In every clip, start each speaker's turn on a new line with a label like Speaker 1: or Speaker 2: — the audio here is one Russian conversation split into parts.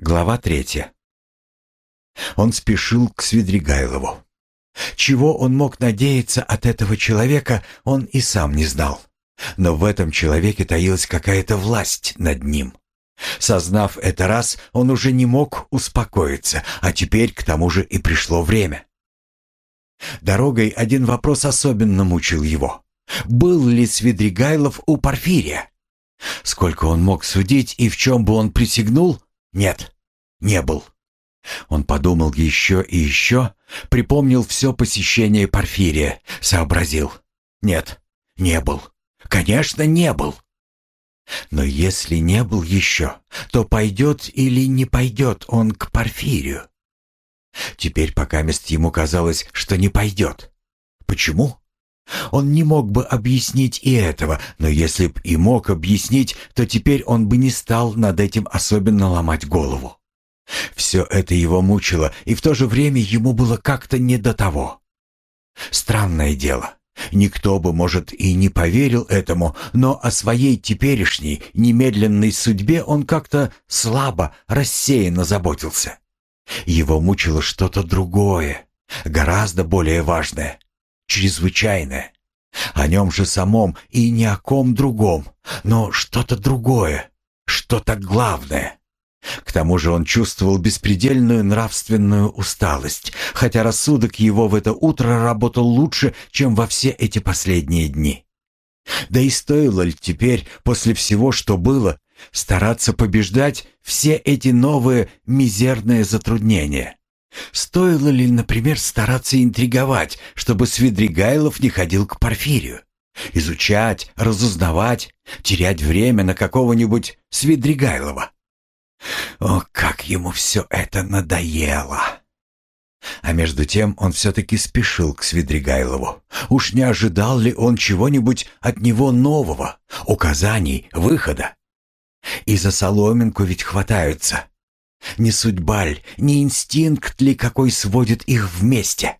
Speaker 1: Глава третья. Он спешил к Свидригайлову. Чего он мог надеяться от этого человека, он и сам не знал. Но в этом человеке таилась какая-то власть над ним. Сознав это раз, он уже не мог успокоиться, а теперь к тому же и пришло время. Дорогой один вопрос особенно мучил его. Был ли Свидригайлов у Порфирия? Сколько он мог судить и в чем бы он присягнул, нет, не был. Он подумал еще и еще, припомнил все посещение Порфирия, сообразил. Нет, не был. Конечно, не был. Но если не был еще, то пойдет или не пойдет он к Порфирию? Теперь пока мест ему казалось, что не пойдет. Почему? Он не мог бы объяснить и этого, но если б и мог объяснить, то теперь он бы не стал над этим особенно ломать голову. Все это его мучило, и в то же время ему было как-то не до того. Странное дело. Никто бы, может, и не поверил этому, но о своей теперешней, немедленной судьбе он как-то слабо, рассеянно заботился. Его мучило что-то другое, гораздо более важное — чрезвычайное. О нем же самом и ни о ком другом, но что-то другое, что-то главное. К тому же он чувствовал беспредельную нравственную усталость, хотя рассудок его в это утро работал лучше, чем во все эти последние дни. Да и стоило ли теперь, после всего, что было, стараться побеждать все эти новые мизерные затруднения? Стоило ли, например, стараться интриговать, чтобы Свидригайлов не ходил к Порфирию? Изучать, разузнавать, терять время на какого-нибудь Свидригайлова? О, как ему все это надоело! А между тем он все-таки спешил к Свидригайлову. Уж не ожидал ли он чего-нибудь от него нового, указаний, выхода? И за соломинку ведь хватаются. Не судьба ли, не инстинкт ли какой сводит их вместе?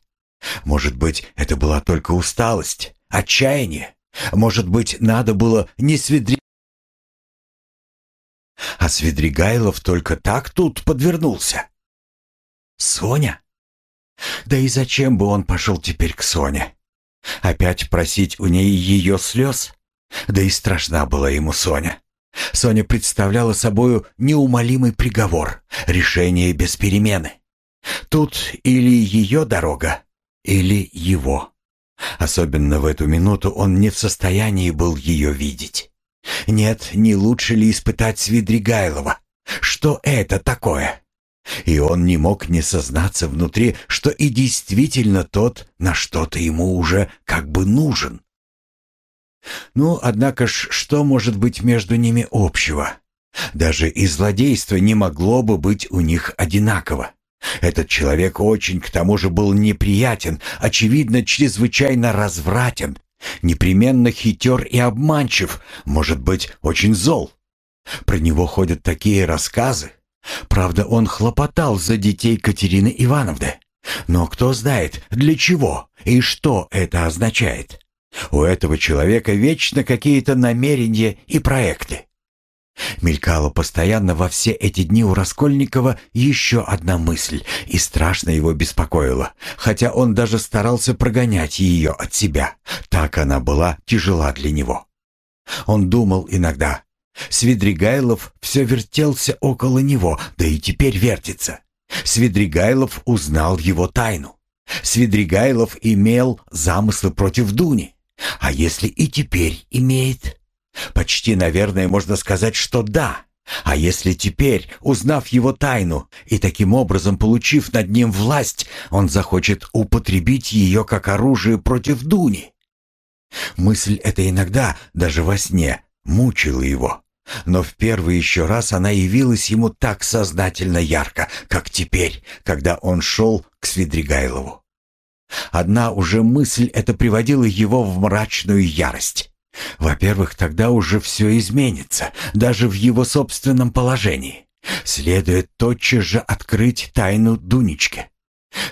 Speaker 1: Может быть, это была только усталость, отчаяние? Может быть, надо было не сведри... А Свидригайлов только так тут подвернулся. Соня? Да и зачем бы он пошел теперь к Соне? Опять просить у ней ее слез? Да и страшна была ему Соня. Соня представляла собою неумолимый приговор, решение без перемены. Тут или ее дорога, или его. Особенно в эту минуту он не в состоянии был ее видеть. Нет, не лучше ли испытать Свидригайлова? Что это такое? И он не мог не сознаться внутри, что и действительно тот на что-то ему уже как бы нужен. Ну, однако ж, что может быть между ними общего? Даже и злодейство не могло бы быть у них одинаково. Этот человек очень к тому же был неприятен, очевидно, чрезвычайно развратен, непременно хитер и обманчив, может быть, очень зол. Про него ходят такие рассказы. Правда, он хлопотал за детей Катерины Ивановны. Но кто знает, для чего и что это означает. У этого человека вечно какие-то намерения и проекты. Мелькала постоянно во все эти дни у Раскольникова еще одна мысль, и страшно его беспокоила, хотя он даже старался прогонять ее от себя. Так она была тяжела для него. Он думал иногда. Свидригайлов все вертелся около него, да и теперь вертится. Свидригайлов узнал его тайну. Свидригайлов имел замыслы против Дуни. А если и теперь имеет? Почти, наверное, можно сказать, что да. А если теперь, узнав его тайну и таким образом получив над ним власть, он захочет употребить ее как оружие против Дуни? Мысль эта иногда, даже во сне, мучила его. Но в первый еще раз она явилась ему так сознательно ярко, как теперь, когда он шел к Свидригайлову. Одна уже мысль эта приводила его в мрачную ярость. Во-первых, тогда уже все изменится, даже в его собственном положении. Следует тотчас же открыть тайну Дунечки.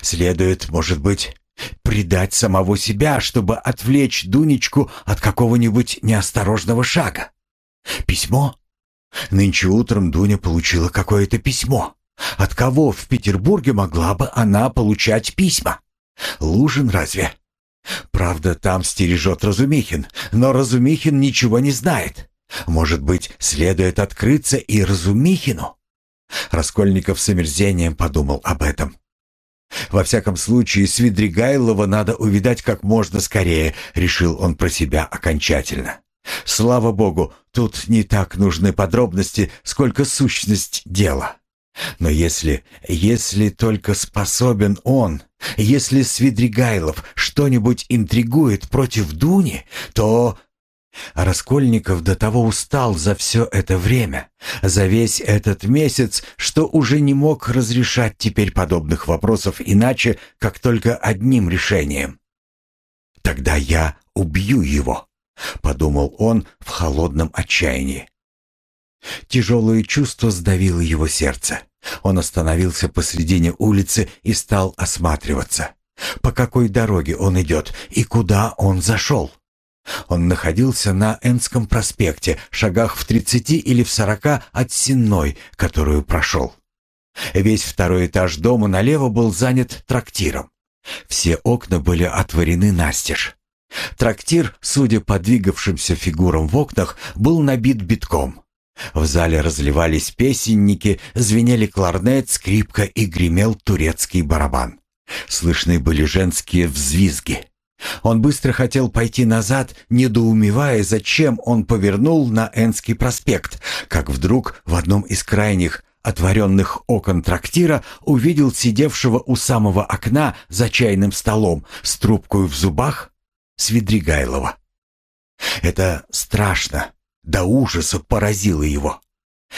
Speaker 1: Следует, может быть, предать самого себя, чтобы отвлечь Дунечку от какого-нибудь неосторожного шага. Письмо? Нынче утром Дуня получила какое-то письмо. От кого в Петербурге могла бы она получать письма? Лужин разве? Правда, там стережет Разумихин, но Разумихин ничего не знает. Может быть, следует открыться и Разумихину? Раскольников с омерзением подумал об этом. «Во всяком случае, Свидригайлова надо увидать как можно скорее», — решил он про себя окончательно. «Слава богу, тут не так нужны подробности, сколько сущность дела. Но если, если только способен он, если Свидригайлов что-нибудь интригует против Дуни, то Раскольников до того устал за все это время, за весь этот месяц, что уже не мог разрешать теперь подобных вопросов иначе, как только одним решением. «Тогда я убью его», — подумал он в холодном отчаянии. Тяжелое чувство сдавило его сердце. Он остановился посредине улицы и стал осматриваться. По какой дороге он идет и куда он зашел? Он находился на Энском проспекте, шагах в тридцати или в сорока от Сенной, которую прошел. Весь второй этаж дома налево был занят трактиром. Все окна были отворены настежь. Трактир, судя по двигавшимся фигурам в окнах, был набит битком. В зале разливались песенники, звенели кларнет, скрипка и гремел турецкий барабан. Слышны были женские взвизги. Он быстро хотел пойти назад, недоумевая, зачем он повернул на Энский проспект, как вдруг в одном из крайних отворенных окон трактира увидел сидевшего у самого окна за чайным столом с трубкой в зубах Свидригайлова. Это страшно, до ужаса поразило его.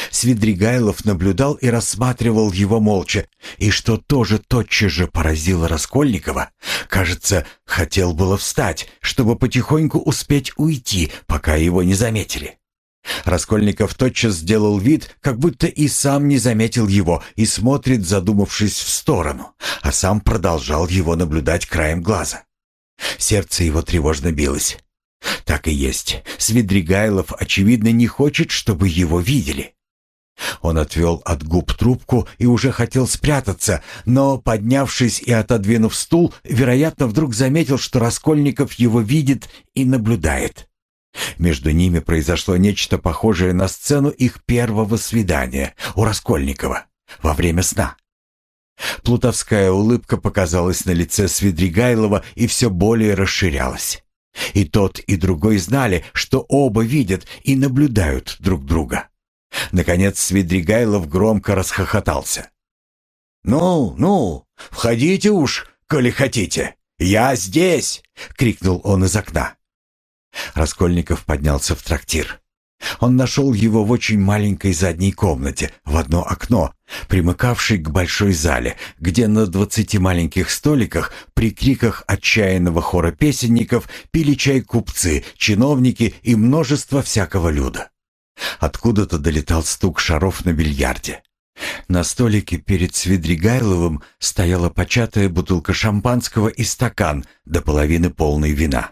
Speaker 1: Свидригайлов наблюдал и рассматривал его молча, и что тоже тотчас же поразило Раскольникова, кажется, хотел было встать, чтобы потихоньку успеть уйти, пока его не заметили. Раскольников тотчас сделал вид, как будто и сам не заметил его и смотрит, задумавшись в сторону, а сам продолжал его наблюдать краем глаза. Сердце его тревожно билось. Так и есть. Свидригайлов, очевидно, не хочет, чтобы его видели. Он отвел от губ трубку и уже хотел спрятаться, но, поднявшись и отодвинув стул, вероятно, вдруг заметил, что Раскольников его видит и наблюдает. Между ними произошло нечто похожее на сцену их первого свидания у Раскольникова во время сна. Плутовская улыбка показалась на лице Свидригайлова и все более расширялась. И тот, и другой знали, что оба видят и наблюдают друг друга. Наконец Свидригайлов громко расхохотался. «Ну, ну, входите уж, коли хотите. Я здесь!» — крикнул он из окна. Раскольников поднялся в трактир. Он нашел его в очень маленькой задней комнате, в одно окно, примыкавшей к большой зале, где на двадцати маленьких столиках при криках отчаянного хора песенников пили чай купцы, чиновники и множество всякого люда. Откуда-то долетал стук шаров на бильярде. На столике перед Свидригайловым стояла початая бутылка шампанского и стакан до половины полной вина.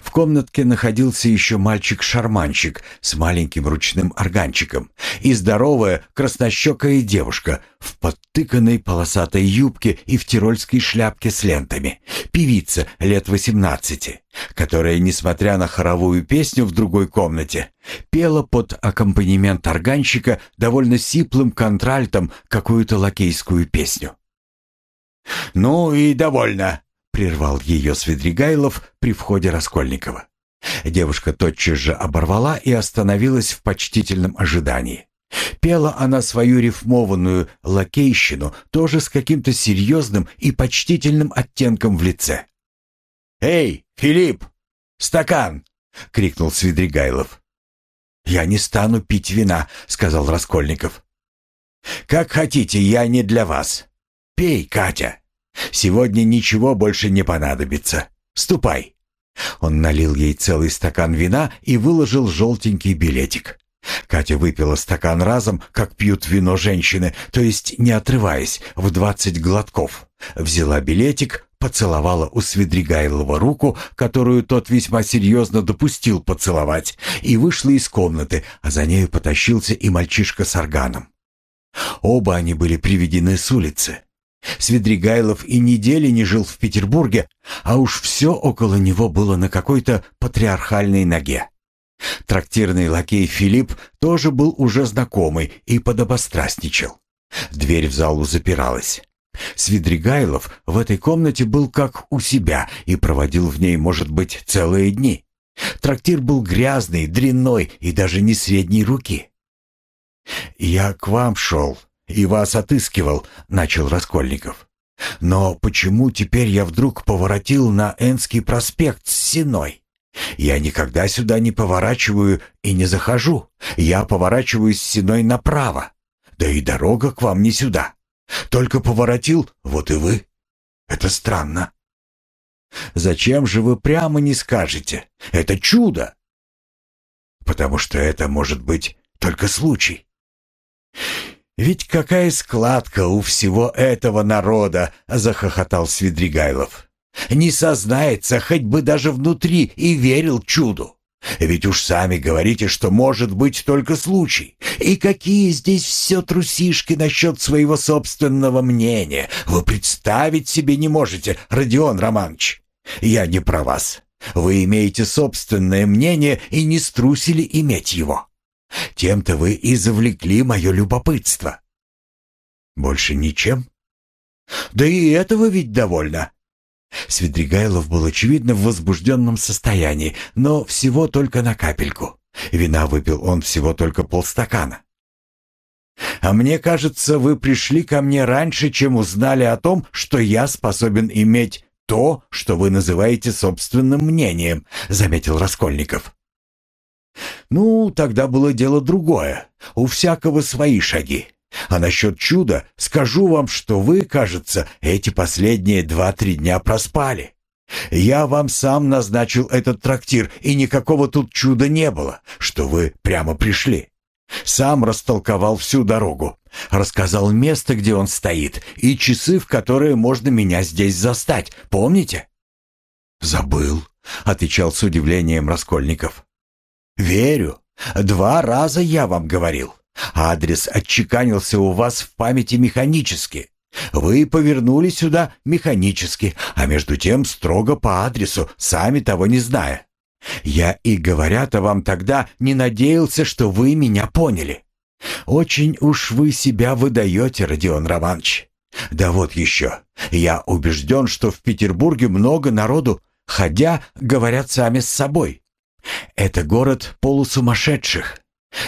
Speaker 1: В комнатке находился еще мальчик-шарманщик с маленьким ручным органчиком и здоровая краснощекая девушка в подтыканной полосатой юбке и в тирольской шляпке с лентами, певица лет восемнадцати, которая, несмотря на хоровую песню в другой комнате, пела под аккомпанемент органчика довольно сиплым контральтом какую-то лакейскую песню. «Ну и довольно», прервал ее Свидригайлов при входе Раскольникова. Девушка тотчас же оборвала и остановилась в почтительном ожидании. Пела она свою рифмованную лакейщину тоже с каким-то серьезным и почтительным оттенком в лице. «Эй, Филипп, стакан!» — крикнул Свидригайлов. «Я не стану пить вина», — сказал Раскольников. «Как хотите, я не для вас. Пей, Катя». Сегодня ничего больше не понадобится. Ступай». Он налил ей целый стакан вина и выложил желтенький билетик. Катя выпила стакан разом, как пьют вино женщины, то есть не отрываясь, в двадцать глотков. Взяла билетик, поцеловала у Свидригайлова руку, которую тот весьма серьезно допустил поцеловать, и вышла из комнаты, а за нею потащился и мальчишка с органом. Оба они были приведены с улицы. Свидригайлов и недели не жил в Петербурге, а уж все около него было на какой-то патриархальной ноге. Трактирный лакей Филипп тоже был уже знакомый и подобострастничал. Дверь в залу запиралась. Свидригайлов в этой комнате был как у себя и проводил в ней, может быть, целые дни. Трактир был грязный, дрянной и даже не средней руки. «Я к вам шел и вас отыскивал», — начал Раскольников. «Но почему теперь я вдруг поворотил на Энский проспект с Синой? Я никогда сюда не поворачиваю и не захожу. Я поворачиваю с Синой направо. Да и дорога к вам не сюда. Только поворотил, вот и вы. Это странно». «Зачем же вы прямо не скажете? Это чудо!» «Потому что это может быть только случай. «Ведь какая складка у всего этого народа!» — захохотал Свидригайлов. «Не сознается, хоть бы даже внутри, и верил чуду. Ведь уж сами говорите, что может быть только случай. И какие здесь все трусишки насчет своего собственного мнения. Вы представить себе не можете, Родион Романович. Я не про вас. Вы имеете собственное мнение и не струсили иметь его. Тем-то вы и завлекли мое любопытство. Больше ничем? Да и этого ведь довольно. Свидригайлов был, очевидно, в возбужденном состоянии, но всего только на капельку. Вина выпил он всего только полстакана. «А мне кажется, вы пришли ко мне раньше, чем узнали о том, что я способен иметь то, что вы называете собственным мнением», — заметил Раскольников. Ну, тогда было дело другое. У всякого свои шаги. А насчет чуда скажу вам, что вы, кажется, эти последние два-три дня проспали. Я вам сам назначил этот трактир, и никакого тут чуда не было, что вы прямо пришли. Сам растолковал всю дорогу, рассказал место, где он стоит, и часы, в которые можно меня здесь застать, помните? «Забыл», — отвечал с удивлением Раскольников. «Верю. Два раза я вам говорил. Адрес отчеканился у вас в памяти механически. Вы повернули сюда механически, а между тем строго по адресу, сами того не зная. Я и говоря-то вам тогда не надеялся, что вы меня поняли. Очень уж вы себя выдаете, Родион Романович. Да вот еще. Я убежден, что в Петербурге много народу, ходя, говорят сами с собой. Это город полусумасшедших.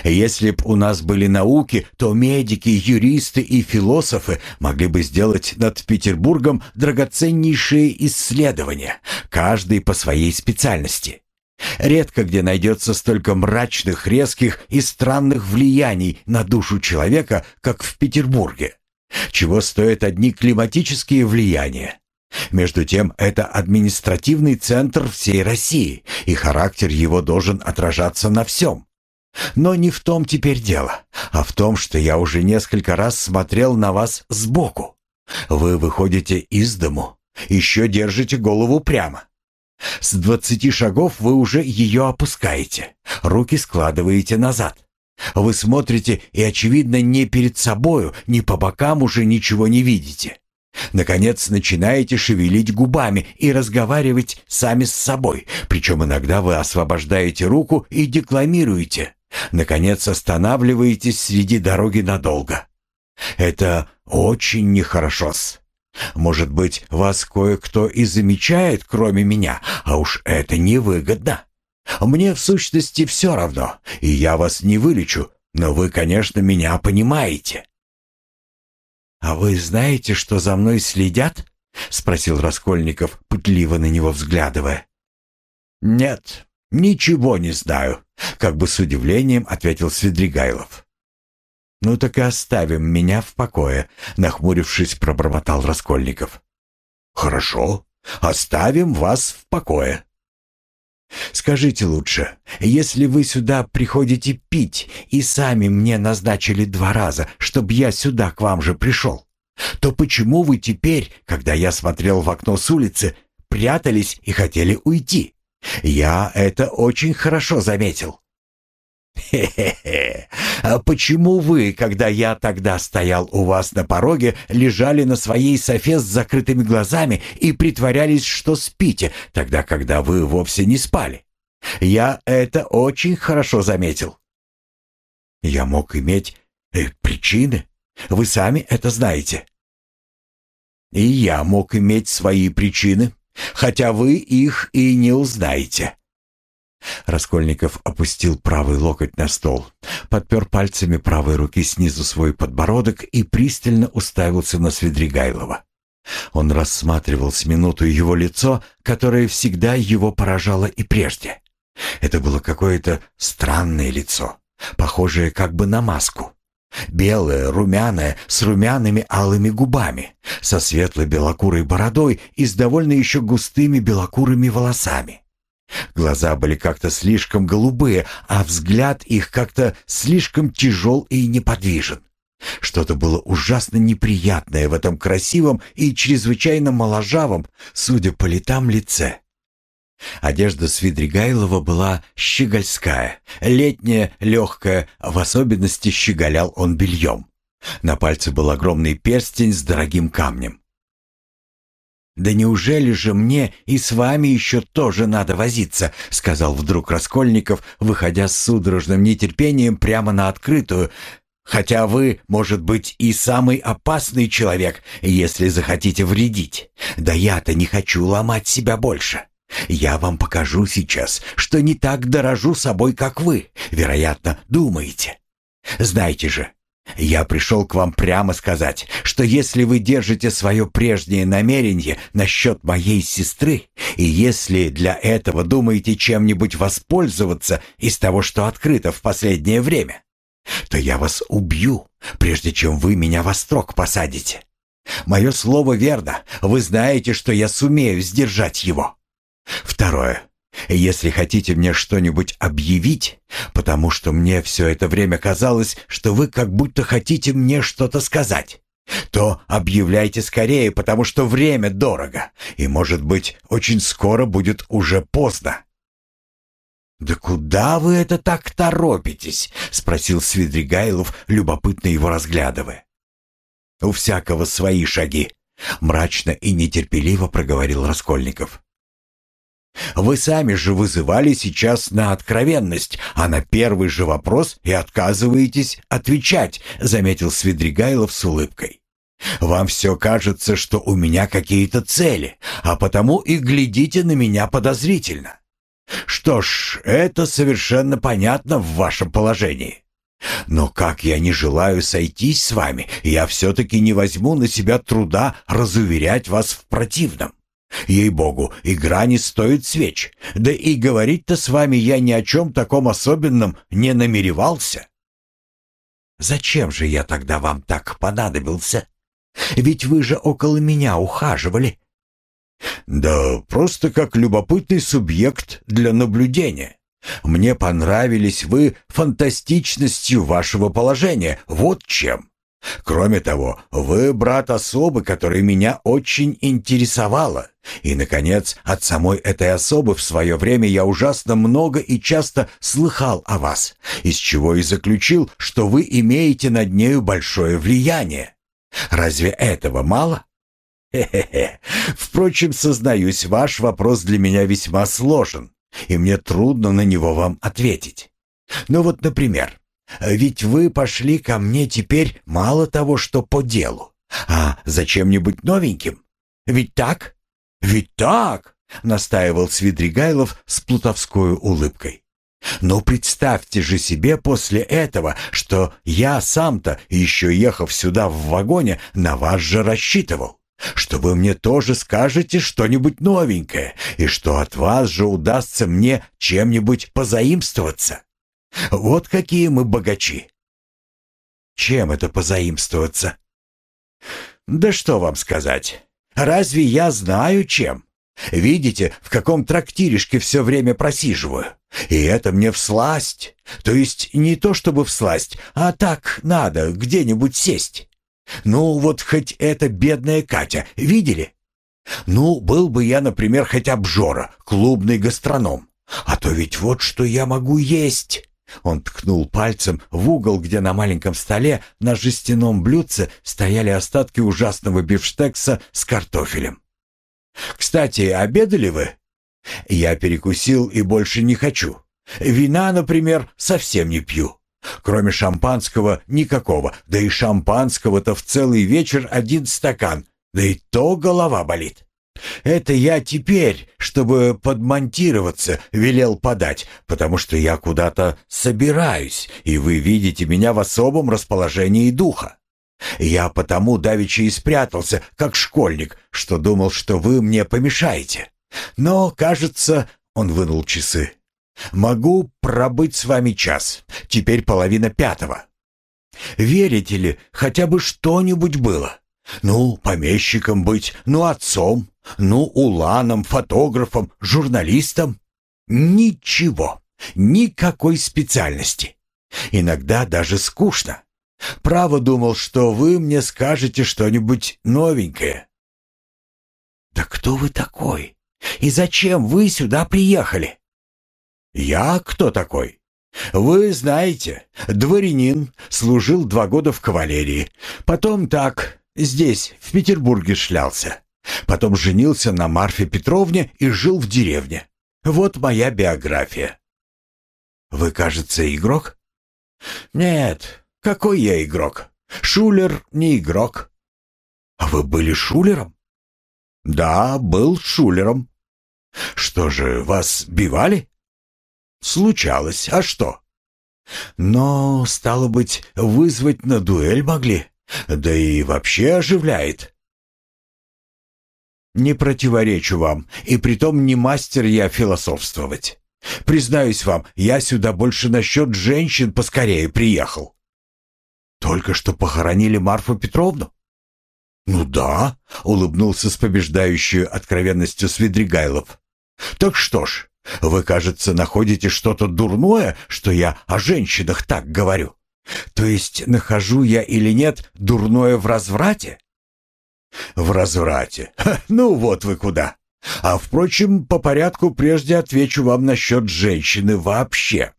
Speaker 1: Если б у нас были науки, то медики, юристы и философы могли бы сделать над Петербургом драгоценнейшие исследования, каждый по своей специальности. Редко где найдется столько мрачных, резких и странных влияний на душу человека, как в Петербурге. Чего стоят одни климатические влияния? Между тем, это административный центр всей России, и характер его должен отражаться на всем. Но не в том теперь дело, а в том, что я уже несколько раз смотрел на вас сбоку. Вы выходите из дому, еще держите голову прямо. С двадцати шагов вы уже ее опускаете, руки складываете назад. Вы смотрите и, очевидно, не перед собою, ни по бокам уже ничего не видите. Наконец начинаете шевелить губами и разговаривать сами с собой, причем иногда вы освобождаете руку и декламируете. Наконец останавливаетесь среди дороги надолго. Это очень нехорошо-с. Может быть, вас кое-кто и замечает, кроме меня, а уж это невыгодно. Мне в сущности все равно, и я вас не вылечу, но вы, конечно, меня понимаете». «А вы знаете, что за мной следят?» — спросил Раскольников, пытливо на него взглядывая. «Нет, ничего не знаю», как бы с удивлением ответил Свидригайлов. «Ну так и оставим меня в покое», — нахмурившись, пробормотал Раскольников. «Хорошо, оставим вас в покое». «Скажите лучше, если вы сюда приходите пить и сами мне назначили два раза, чтобы я сюда к вам же пришел, то почему вы теперь, когда я смотрел в окно с улицы, прятались и хотели уйти?» Я это очень хорошо заметил. «Хе-хе-хе! А почему вы, когда я тогда стоял у вас на пороге, лежали на своей софе с закрытыми глазами и притворялись, что спите, тогда, когда вы вовсе не спали? Я это очень хорошо заметил». «Я мог иметь э, причины. Вы сами это знаете». «И я мог иметь свои причины, хотя вы их и не узнаете». Раскольников опустил правый локоть на стол, подпер пальцами правой руки снизу свой подбородок и пристально уставился на Свидригайлова. Он рассматривал с минуту его лицо, которое всегда его поражало и прежде. Это было какое-то странное лицо, похожее как бы на маску. Белое, румяное, с румяными алыми губами, со светло-белокурой бородой и с довольно еще густыми белокурыми волосами. Глаза были как-то слишком голубые, а взгляд их как-то слишком тяжел и неподвижен. Что-то было ужасно неприятное в этом красивом и чрезвычайно моложавом, судя по летам, лице. Одежда Свидригайлова была щегольская, летняя, легкая, в особенности щеголял он бельем. На пальце был огромный перстень с дорогим камнем. «Да неужели же мне и с вами еще тоже надо возиться?» — сказал вдруг Раскольников, выходя с судорожным нетерпением прямо на открытую. «Хотя вы, может быть, и самый опасный человек, если захотите вредить. Да я-то не хочу ломать себя больше. Я вам покажу сейчас, что не так дорожу собой, как вы, вероятно, думаете. Знаете же, я пришел к вам прямо сказать, что если вы держите свое прежнее намерение насчет моей сестры, и если для этого думаете чем-нибудь воспользоваться из того, что открыто в последнее время, то я вас убью, прежде чем вы меня во строк посадите. Мое слово верно, вы знаете, что я сумею сдержать его. Второе. Если хотите мне что-нибудь объявить, потому что мне все это время казалось, что вы как будто хотите мне что-то сказать, то объявляйте скорее, потому что время дорого, и, может быть, очень скоро будет уже поздно. «Да куда вы это так торопитесь?» — спросил Свидригайлов, любопытно его разглядывая. «У всякого свои шаги», — мрачно и нетерпеливо проговорил Раскольников. Вы сами же вызывали сейчас на откровенность, а на первый же вопрос и отказываетесь отвечать», — заметил Свидригайлов с улыбкой. «Вам все кажется, что у меня какие-то цели, а потому и глядите на меня подозрительно. Что ж, это совершенно понятно в вашем положении. Но как я не желаю сойтись с вами, я все-таки не возьму на себя труда разуверять вас в противном. Ей-богу, игра не стоит свеч. Да и говорить-то с вами я ни о чем таком особенном не намеревался. Зачем же я тогда вам так понадобился? Ведь вы же около меня ухаживали. Да просто как любопытный субъект для наблюдения. Мне понравились вы фантастичностью вашего положения, вот чем. Кроме того, вы брат особы, которая меня очень интересовала. И, наконец, от самой этой особы в свое время я ужасно много и часто слыхал о вас, из чего и заключил, что вы имеете над нею большое влияние. Разве этого мало? Хе-хе-хе. Впрочем, сознаюсь, ваш вопрос для меня весьма сложен, и мне трудно на него вам ответить. Ну вот, например, ведь вы пошли ко мне теперь мало того, что по делу, а зачем-нибудь новеньким. Ведь так? Ведь так, настаивал Свидригайлов с плутовской улыбкой. Но представьте же себе после этого, что я сам-то, еще ехав сюда в вагоне, на вас же рассчитывал, что вы мне тоже скажете что-нибудь новенькое, и что от вас же удастся мне чем-нибудь позаимствоваться. Вот какие мы богачи. Чем это позаимствоваться? Да что вам сказать? Разве я знаю чем? Видите, в каком трактиришке все время просиживаю. И это мне всласть. То есть не то чтобы всласть, а так надо где-нибудь сесть. Ну, вот хоть эта бедная Катя, видели? Ну, был бы я, например, хоть обжора, клубный гастроном. А то ведь вот что я могу есть. Он ткнул пальцем в угол, где на маленьком столе на жестяном блюдце стояли остатки ужасного бифштекса с картофелем. «Кстати, обедали вы?» «Я перекусил и больше не хочу. Вина, например, совсем не пью. Кроме шампанского никакого, да и шампанского-то в целый вечер один стакан, да и то голова болит. Это я теперь, чтобы подмонтироваться, велел подать, потому что я куда-то собираюсь, и вы видите меня в особом расположении духа. Я потому давеча и спрятался, как школьник, что думал, что вы мне помешаете. Но, кажется, он вынул часы. Могу пробыть с вами час. Теперь половина пятого. Верите ли, хотя бы что-нибудь было? Ну, помещиком быть, ну, отцом, ну, уланом, фотографом, журналистом. Ничего, никакой специальности. Иногда даже скучно. Право думал, что вы мне скажете что-нибудь новенькое. Да кто вы такой? И зачем вы сюда приехали? Я кто такой? Вы знаете, дворянин, служил два года в кавалерии. Потом так, здесь, в Петербурге шлялся. Потом женился на Марфе Петровне и жил в деревне. Вот моя биография. Вы, кажется, игрок? Нет, какой я игрок? Шулер не игрок. А вы были шулером? Да, был шулером. Что же, вас бивали? Случалось, а что? Но, стало быть, вызвать на дуэль могли, да и вообще оживляет. Не противоречу вам, и притом не мастер я философствовать. Признаюсь вам, я сюда больше насчет женщин поскорее приехал. Только что похоронили Марфу Петровну? Ну да, улыбнулся с побеждающей откровенностью Свидригайлов. Так что ж, вы, кажется, находите что-то дурное, что я о женщинах так говорю. То есть нахожу я или нет дурное в разврате? В разврате. Ха, ну вот вы куда. А впрочем, по порядку прежде отвечу вам насчет женщины вообще.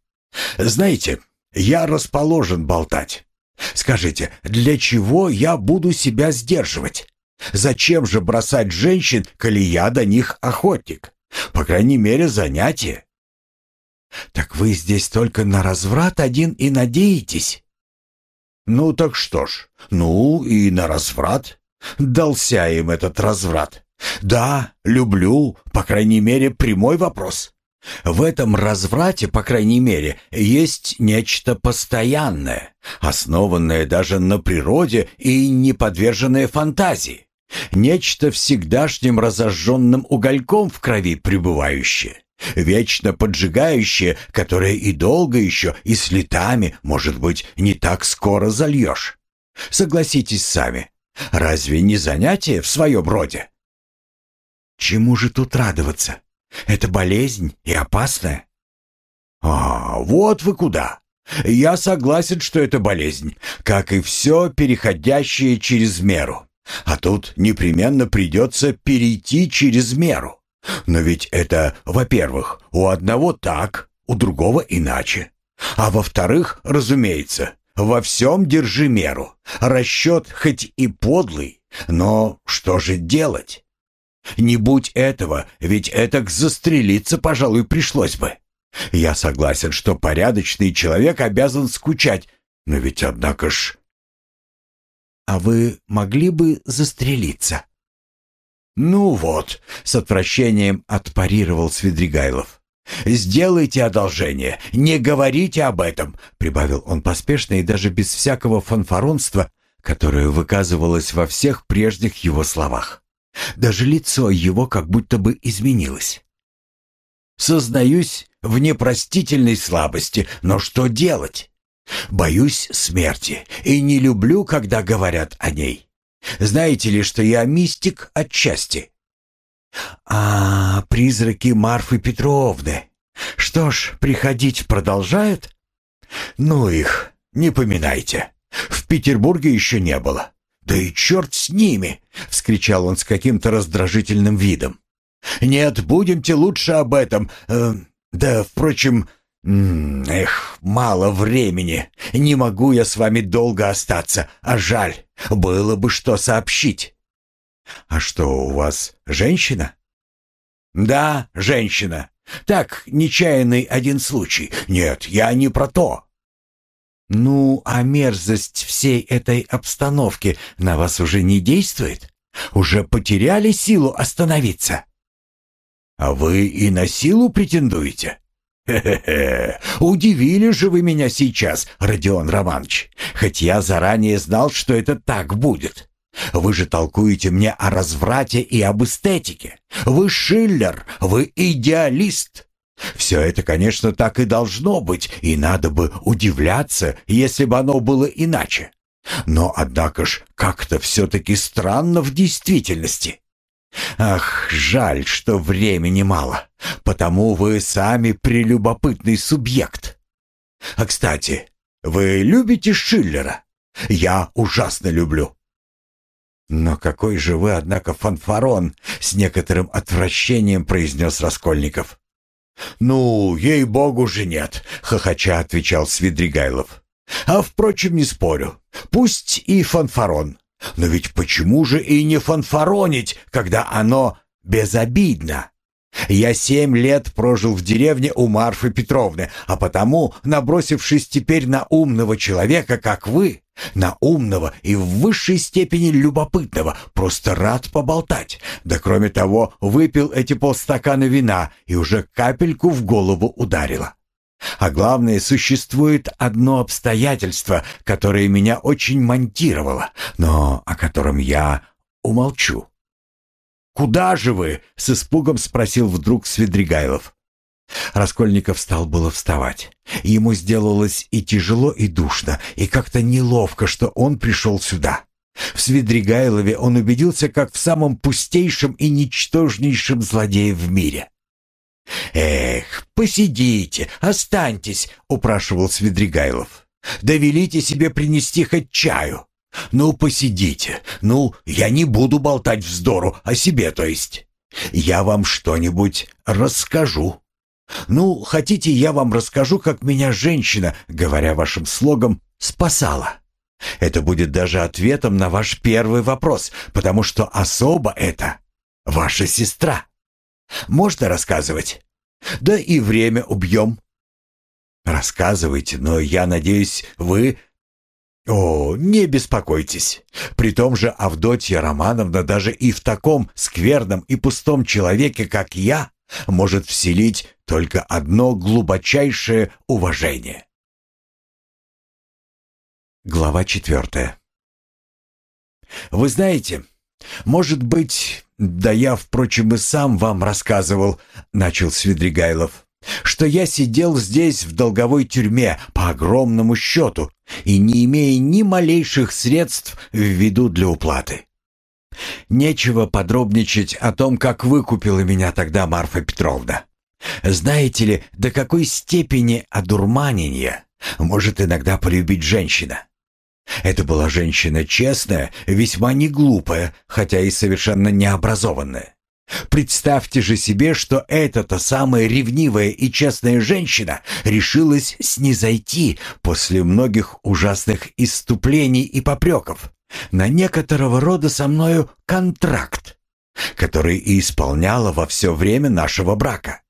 Speaker 1: Знаете, я расположен болтать. Скажите, для чего я буду себя сдерживать? Зачем же бросать женщин, коли я до них охотник? По крайней мере, занятие. Так вы здесь только на разврат один и надеетесь? Ну так что ж, ну и на разврат. Дался им этот разврат. Да, люблю, по крайней мере, прямой вопрос. В этом разврате, по крайней мере, есть нечто постоянное, основанное даже на природе и не подверженное фантазии. Нечто всегдашним разожженным угольком в крови пребывающее, вечно поджигающее, которое и долго еще, и с летами, может быть, не так скоро зальешь. Согласитесь сами, разве не занятие в своем роде? Чему же тут радоваться? Это болезнь и опасная. А, вот вы куда. Я согласен, что это болезнь, как и все переходящее через меру. А тут непременно придется перейти через меру. Но ведь это, во-первых, у одного так, у другого иначе. А во-вторых, разумеется, во всем держи меру. Расчет хоть и подлый, но что же делать? Не будь этого, ведь этак застрелиться, пожалуй, пришлось бы. Я согласен, что порядочный человек обязан скучать, но ведь, однако ж, а вы могли бы застрелиться?» «Ну вот», — с отвращением отпарировал Свидригайлов. «Сделайте одолжение, не говорите об этом», — прибавил он поспешно и даже без всякого фанфаронства, которое выказывалось во всех прежних его словах. Даже лицо его как будто бы изменилось. «Сознаюсь в непростительной слабости, но что делать? Боюсь смерти и не люблю, когда говорят о ней. Знаете ли, что я мистик отчасти? А, призраки Марфы Петровны. Что ж, приходить продолжают? Ну их, не поминайте. В Петербурге еще не было. Да и черт с ними, вскричал он с каким-то раздражительным видом. Нет, будемте лучше об этом. Э, да, впрочем, «Эх, мало времени. Не могу я с вами долго остаться, а жаль. Было бы что сообщить». «А что, у вас женщина?» «Да, женщина. Так, нечаянный один случай. Нет, я не про то». «Ну, а мерзость всей этой обстановки на вас уже не действует? Уже потеряли силу остановиться?» «А вы и на силу претендуете?» «Хе-хе-хе! Удивили же вы меня сейчас, Родион Романович, хоть я заранее знал, что это так будет. Вы же толкуете мне о разврате и об эстетике. Вы Шиллер, вы идеалист. Все это, конечно, так и должно быть, и надо бы удивляться, если бы оно было иначе. Но, однако ж, как-то все-таки странно в действительности. Ах, жаль, что времени мало, потому вы сами прелюбопытный субъект. А, кстати, вы любите Шиллера? Я ужасно люблю. «Но какой же вы, однако, фанфарон!» — с некоторым отвращением произнес Раскольников. «Ну, ей-богу же нет!» — хохоча отвечал Свидригайлов. «А, впрочем, не спорю. Пусть и фанфарон. Но ведь почему же и не фанфаронить, когда оно безобидно?» Я семь лет прожил в деревне у Марфы Петровны, а потому, набросившись теперь на умного человека, как вы, на умного и в высшей степени любопытного, просто рад поболтать. Да кроме того, выпил эти полстакана вина и уже капельку в голову ударило. А главное, существует одно обстоятельство, которое меня очень монтировало, но о котором я умолчу. «Куда же вы?» — с испугом спросил вдруг Свидригайлов. Раскольников стал было вставать. Ему сделалось и тяжело, и душно, и как-то неловко, что он пришел сюда. В Свидригайлове он убедился, как в самом пустейшем и ничтожнейшем злодее в мире. «Эх, посидите, останьтесь», — упрашивал Свидригайлов. «Довелите себе принести хоть чаю». «Ну, посидите. Ну, я не буду болтать вздору, о себе, то есть. Я вам что-нибудь расскажу. Ну, хотите, я вам расскажу, как меня женщина, говоря вашим слогом, спасала. Это будет даже ответом на ваш первый вопрос, потому что особо это ваша сестра. Можно рассказывать? Да и время убьем. Рассказывайте, но я надеюсь, вы «О, не беспокойтесь. При том же Авдотья Романовна даже и в таком скверном и пустом человеке, как я, может вселить только одно глубочайшее уважение». Глава четвертая. «Вы знаете, может быть, да я, впрочем, и сам вам рассказывал», — начал Свидригайлов, что я сидел здесь в долговой тюрьме по огромному счету и не имея ни малейших средств в виду для уплаты. Нечего подробничать о том, как выкупила меня тогда Марфа Петровна. Знаете ли, до какой степени одурманения может иногда полюбить женщина? Это была женщина честная, весьма не глупая, хотя и совершенно необразованная. Представьте же себе, что эта-то самая ревнивая и честная женщина решилась снизойти после многих ужасных иступлений и попреков на некоторого рода со мною контракт, который и исполняла во все время нашего брака.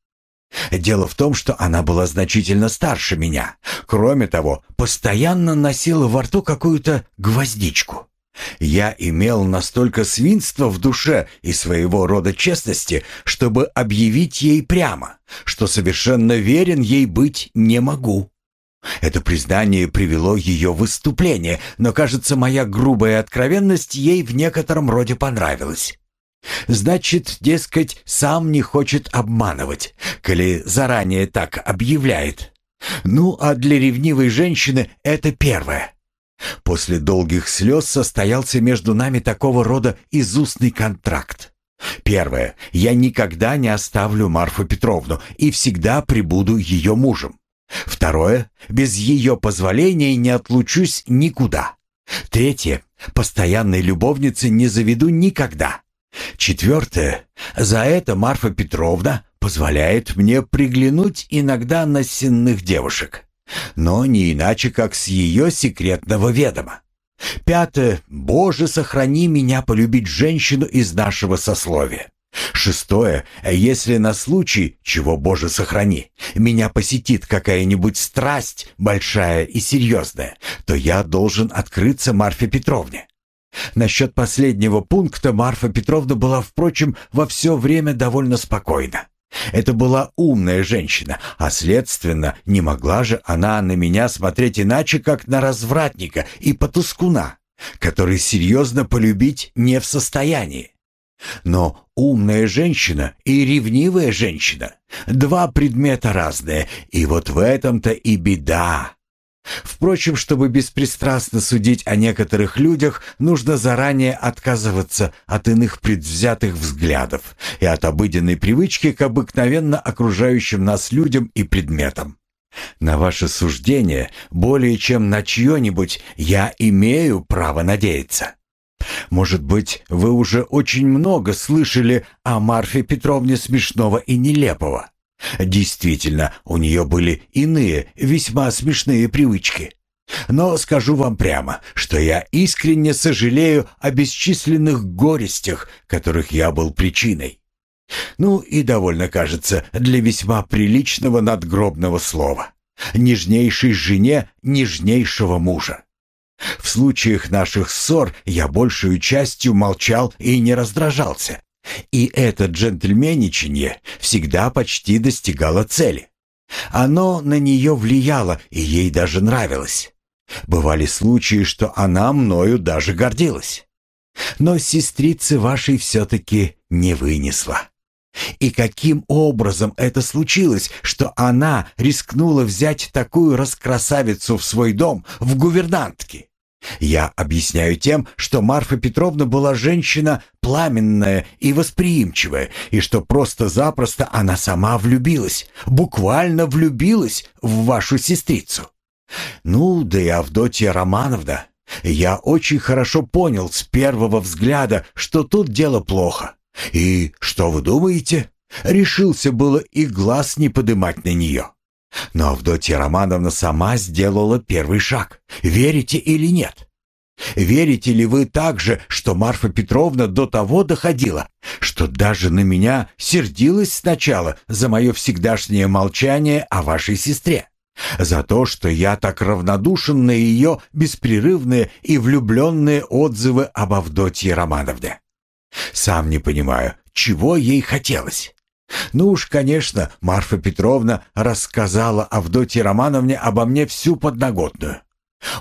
Speaker 1: Дело в том, что она была значительно старше меня. Кроме того, постоянно носила во рту какую-то гвоздичку. Я имел настолько свинства в душе и своего рода честности, чтобы объявить ей прямо, что совершенно верен ей быть не могу. Это признание привело ее в выступление, но, кажется, моя грубая откровенность ей в некотором роде понравилась. Значит, дескать, сам не хочет обманывать, коли заранее так объявляет. Ну, а для ревнивой женщины это первое. После долгих слез состоялся между нами такого рода изустный контракт. Первое. Я никогда не оставлю Марфу Петровну и всегда прибуду ее мужем. Второе. Без ее позволения не отлучусь никуда. Третье. Постоянной любовницы не заведу никогда. Четвертое. За это Марфа Петровна позволяет мне приглянуть иногда на сенных девушек, но не иначе, как с ее секретного ведома. Пятое. Боже, сохрани меня полюбить женщину из нашего сословия. Шестое. Если на случай, чего, Боже, сохрани, меня посетит какая-нибудь страсть большая и серьезная, то я должен открыться Марфе Петровне. Насчет последнего пункта Марфа Петровна была, впрочем, во все время довольно спокойна. Это была умная женщина, а следственно, не могла же она на меня смотреть иначе, как на развратника и потускуна, который серьезно полюбить не в состоянии. Но умная женщина и ревнивая женщина — два предмета разные, и вот в этом-то и беда. Впрочем, чтобы беспристрастно судить о некоторых людях, нужно заранее отказываться от иных предвзятых взглядов и от обыденной привычки к обыкновенно окружающим нас людям и предметам. На ваше суждение, более чем на чье-нибудь, я имею право надеяться. Может быть, вы уже очень много слышали о Марфе Петровне Смешного и Нелепого. Действительно, у нее были иные, весьма смешные привычки. Но скажу вам прямо, что я искренне сожалею о бесчисленных горестях, которых я был причиной. Ну и довольно, кажется, для весьма приличного надгробного слова. Нежнейшей жене нежнейшего мужа. В случаях наших ссор я большую частью молчал и не раздражался. И это джентльменичанье всегда почти достигало цели. Оно на нее влияло, и ей даже нравилось. Бывали случаи, что она мною даже гордилась. Но сестрицы вашей все-таки не вынесла. И каким образом это случилось, что она рискнула взять такую раскрасавицу в свой дом, в гувернантки? Я объясняю тем, что Марфа Петровна была женщина пламенная и восприимчивая, и что просто-запросто она сама влюбилась, буквально влюбилась в вашу сестрицу. Ну, да и Авдотья Романовна. Я очень хорошо понял с первого взгляда, что тут дело плохо. И что вы думаете? Решился было и глаз не подымать на нее. Но Авдотья Романовна сама сделала первый шаг. Верите или нет? Верите ли вы также, что Марфа Петровна до того доходила, что даже на меня сердилась сначала за мое всегдашнее молчание о вашей сестре? За то, что я так равнодушен на ее беспрерывные и влюбленные отзывы об Авдотье Романовне? Сам не понимаю, чего ей хотелось. Ну уж, конечно, Марфа Петровна рассказала Авдотье Романовне обо мне всю подноготную.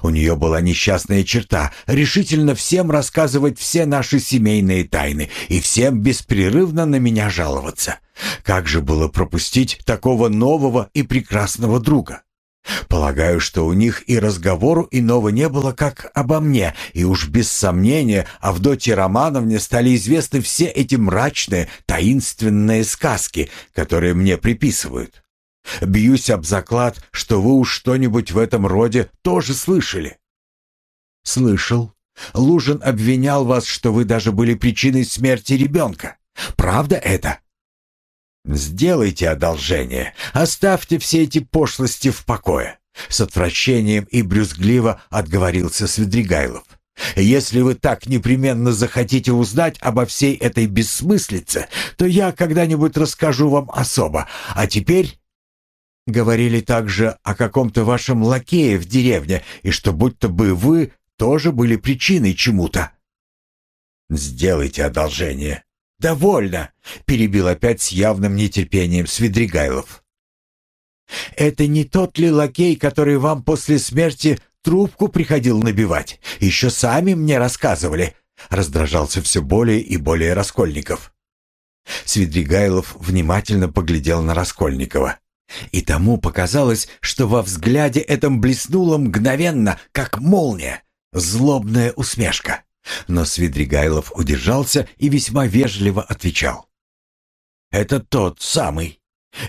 Speaker 1: У нее была несчастная черта — решительно всем рассказывать все наши семейные тайны и всем беспрерывно на меня жаловаться. Как же было пропустить такого нового и прекрасного друга? Полагаю, что у них и разговору иного не было, как обо мне, и уж без сомнения Авдотье Романовне стали известны все эти мрачные, таинственные сказки, которые мне приписывают. Бьюсь об заклад, что вы уж что-нибудь в этом роде тоже слышали. Слышал. Лужин обвинял вас, что вы даже были причиной смерти ребенка. Правда это? «Сделайте одолжение, оставьте все эти пошлости в покое», — с отвращением и брюзгливо отговорился Свидригайлов. «Если вы так непременно захотите узнать обо всей этой бессмыслице, то я когда-нибудь расскажу вам особо. А теперь...» Говорили также о каком-то вашем лакее в деревне, и что будто бы вы тоже были причиной чему-то. «Сделайте одолжение», «Довольно!» — перебил опять с явным нетерпением Свидригайлов. «Это не тот ли лакей, который вам после смерти трубку приходил набивать? Еще сами мне рассказывали!» — раздражался все более и более Раскольников. Свидригайлов внимательно поглядел на Раскольникова. И тому показалось, что во взгляде этом блеснула мгновенно, как молния, злобная усмешка. Но Свидригайлов удержался и весьма вежливо отвечал. «Это тот самый.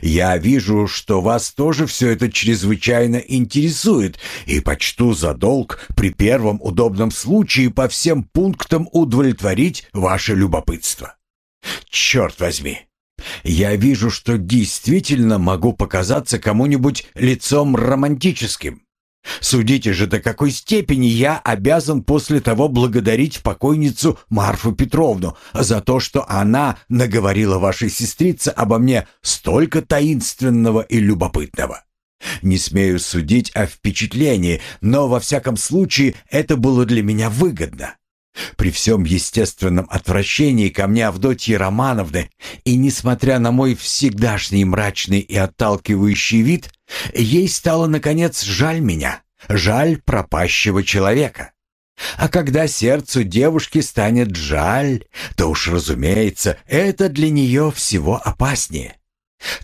Speaker 1: Я вижу, что вас тоже все это чрезвычайно интересует, и почту за долг при первом удобном случае по всем пунктам удовлетворить ваше любопытство. Черт возьми! Я вижу, что действительно могу показаться кому-нибудь лицом романтическим. Судите же, до какой степени я обязан после того благодарить покойницу Марфу Петровну за то, что она наговорила вашей сестрице обо мне столько таинственного и любопытного. Не смею судить о впечатлении, но во всяком случае это было для меня выгодно. При всем естественном отвращении ко мне Авдотьи Романовны и несмотря на мой всегдашний мрачный и отталкивающий вид, ей стало, наконец, жаль меня, жаль пропащего человека. А когда сердцу девушки станет жаль, то уж, разумеется, это для нее всего опаснее.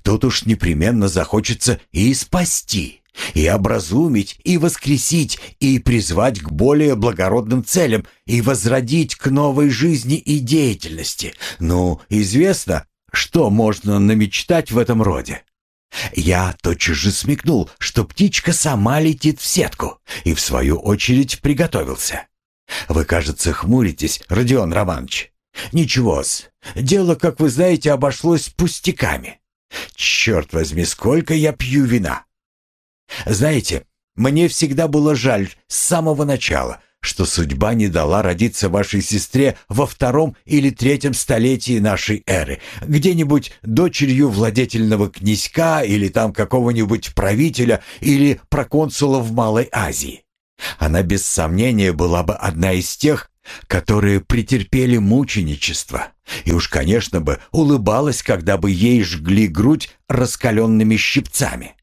Speaker 1: Тут уж непременно захочется и спасти, и образумить, и воскресить, и призвать к более благородным целям, и возродить к новой жизни и деятельности. Ну, известно, что можно намечтать в этом роде. Я тотчас же смекнул, что птичка сама летит в сетку, и в свою очередь приготовился. Вы, кажется, хмуритесь, Родион Романович. Ничего-с, дело, как вы знаете, обошлось пустяками. Черт возьми, сколько я пью вина! Знаете, мне всегда было жаль с самого начала, что судьба не дала родиться вашей сестре во втором или третьем столетии нашей эры, где-нибудь дочерью владетельного князька или там какого-нибудь правителя или проконсула в Малой Азии. Она без сомнения была бы одна из тех, которые претерпели мученичество, и уж, конечно бы, улыбалась, когда бы ей жгли грудь раскаленными щипцами.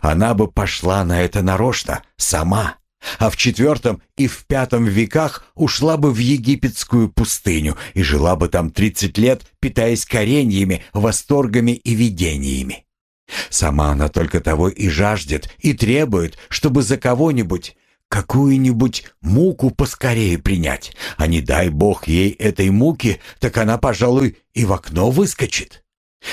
Speaker 1: Она бы пошла на это нарочно, сама, а в четвертом и в пятом веках ушла бы в египетскую пустыню и жила бы там тридцать лет, питаясь кореньями, восторгами и видениями. Сама она только того и жаждет, и требует, чтобы за кого-нибудь, какую-нибудь муку поскорее принять, а не дай бог ей этой муки, так она, пожалуй, и в окно выскочит.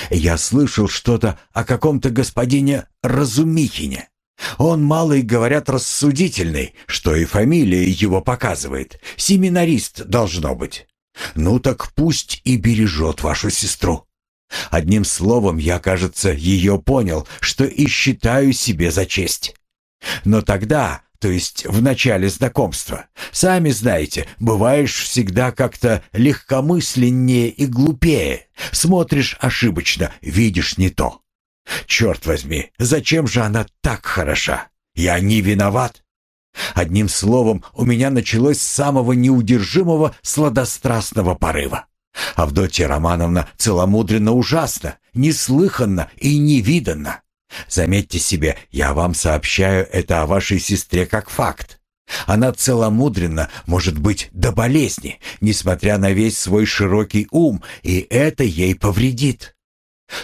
Speaker 1: Я слышал что-то о каком-то господине Разумихине. Он, малый, говорят, рассудительный, что и фамилия его показывает. Семинарист должно быть. Ну так пусть и бережет вашу сестру. Одним словом, я, кажется, ее понял, что и считаю себе за честь. Но тогда, то есть в начале знакомства. Сами знаете, бываешь всегда как-то легкомысленнее и глупее. Смотришь ошибочно, видишь не то. Черт возьми, зачем же она так хороша? Я не виноват. Одним словом, у меня началось самого неудержимого сладострастного порыва. Авдотья Романовна целомудренно ужасно, неслыханно и невиданно. Заметьте себе, я вам сообщаю это о вашей сестре как факт. Она целомудренна, может быть, до болезни, несмотря на весь свой широкий ум, и это ей повредит.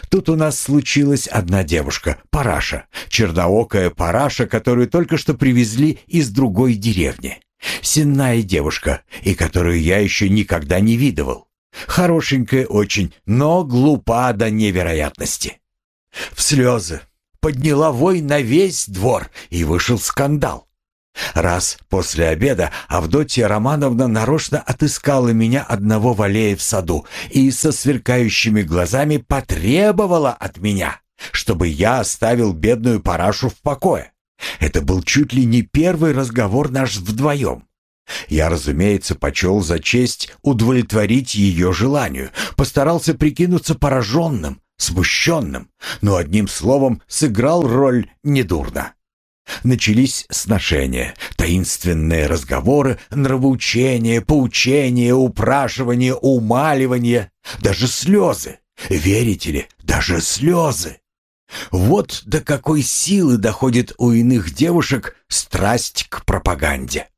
Speaker 1: Тут у нас случилась одна девушка, Параша, черноокая Параша, которую только что привезли из другой деревни. Сенная девушка, и которую я еще никогда не видывал. Хорошенькая очень, но глупа до невероятности. В слезы, подняла вой на весь двор, и вышел скандал. Раз после обеда Авдотья Романовна нарочно отыскала меня одного в аллее в саду и со сверкающими глазами потребовала от меня, чтобы я оставил бедную парашу в покое. Это был чуть ли не первый разговор наш вдвоем. Я, разумеется, почел за честь удовлетворить ее желанию, постарался прикинуться пораженным, смущенным, но одним словом сыграл роль недурно. Начались сношения, таинственные разговоры, нравоучения, поучения, упрашивания, умаливания, даже слезы. Верите ли, даже слезы. Вот до какой силы доходит у иных девушек страсть к пропаганде.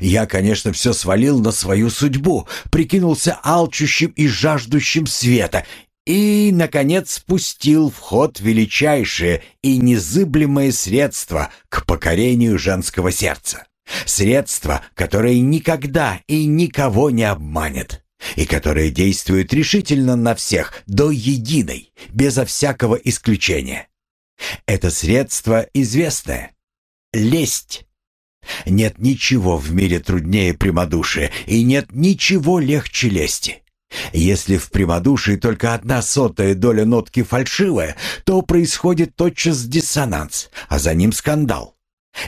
Speaker 1: Я, конечно, все свалил на свою судьбу, прикинулся алчущим и жаждущим света и, наконец, спустил в ход величайшее и незыблемое средство к покорению женского сердца. Средство, которое никогда и никого не обманет, и которое действует решительно на всех до единой, безо всякого исключения. Это средство известное — лесть. Нет ничего в мире труднее прямодушия, и нет ничего легче лести. Если в прямодушии только одна сотая доля нотки фальшивая, то происходит тотчас диссонанс, а за ним скандал.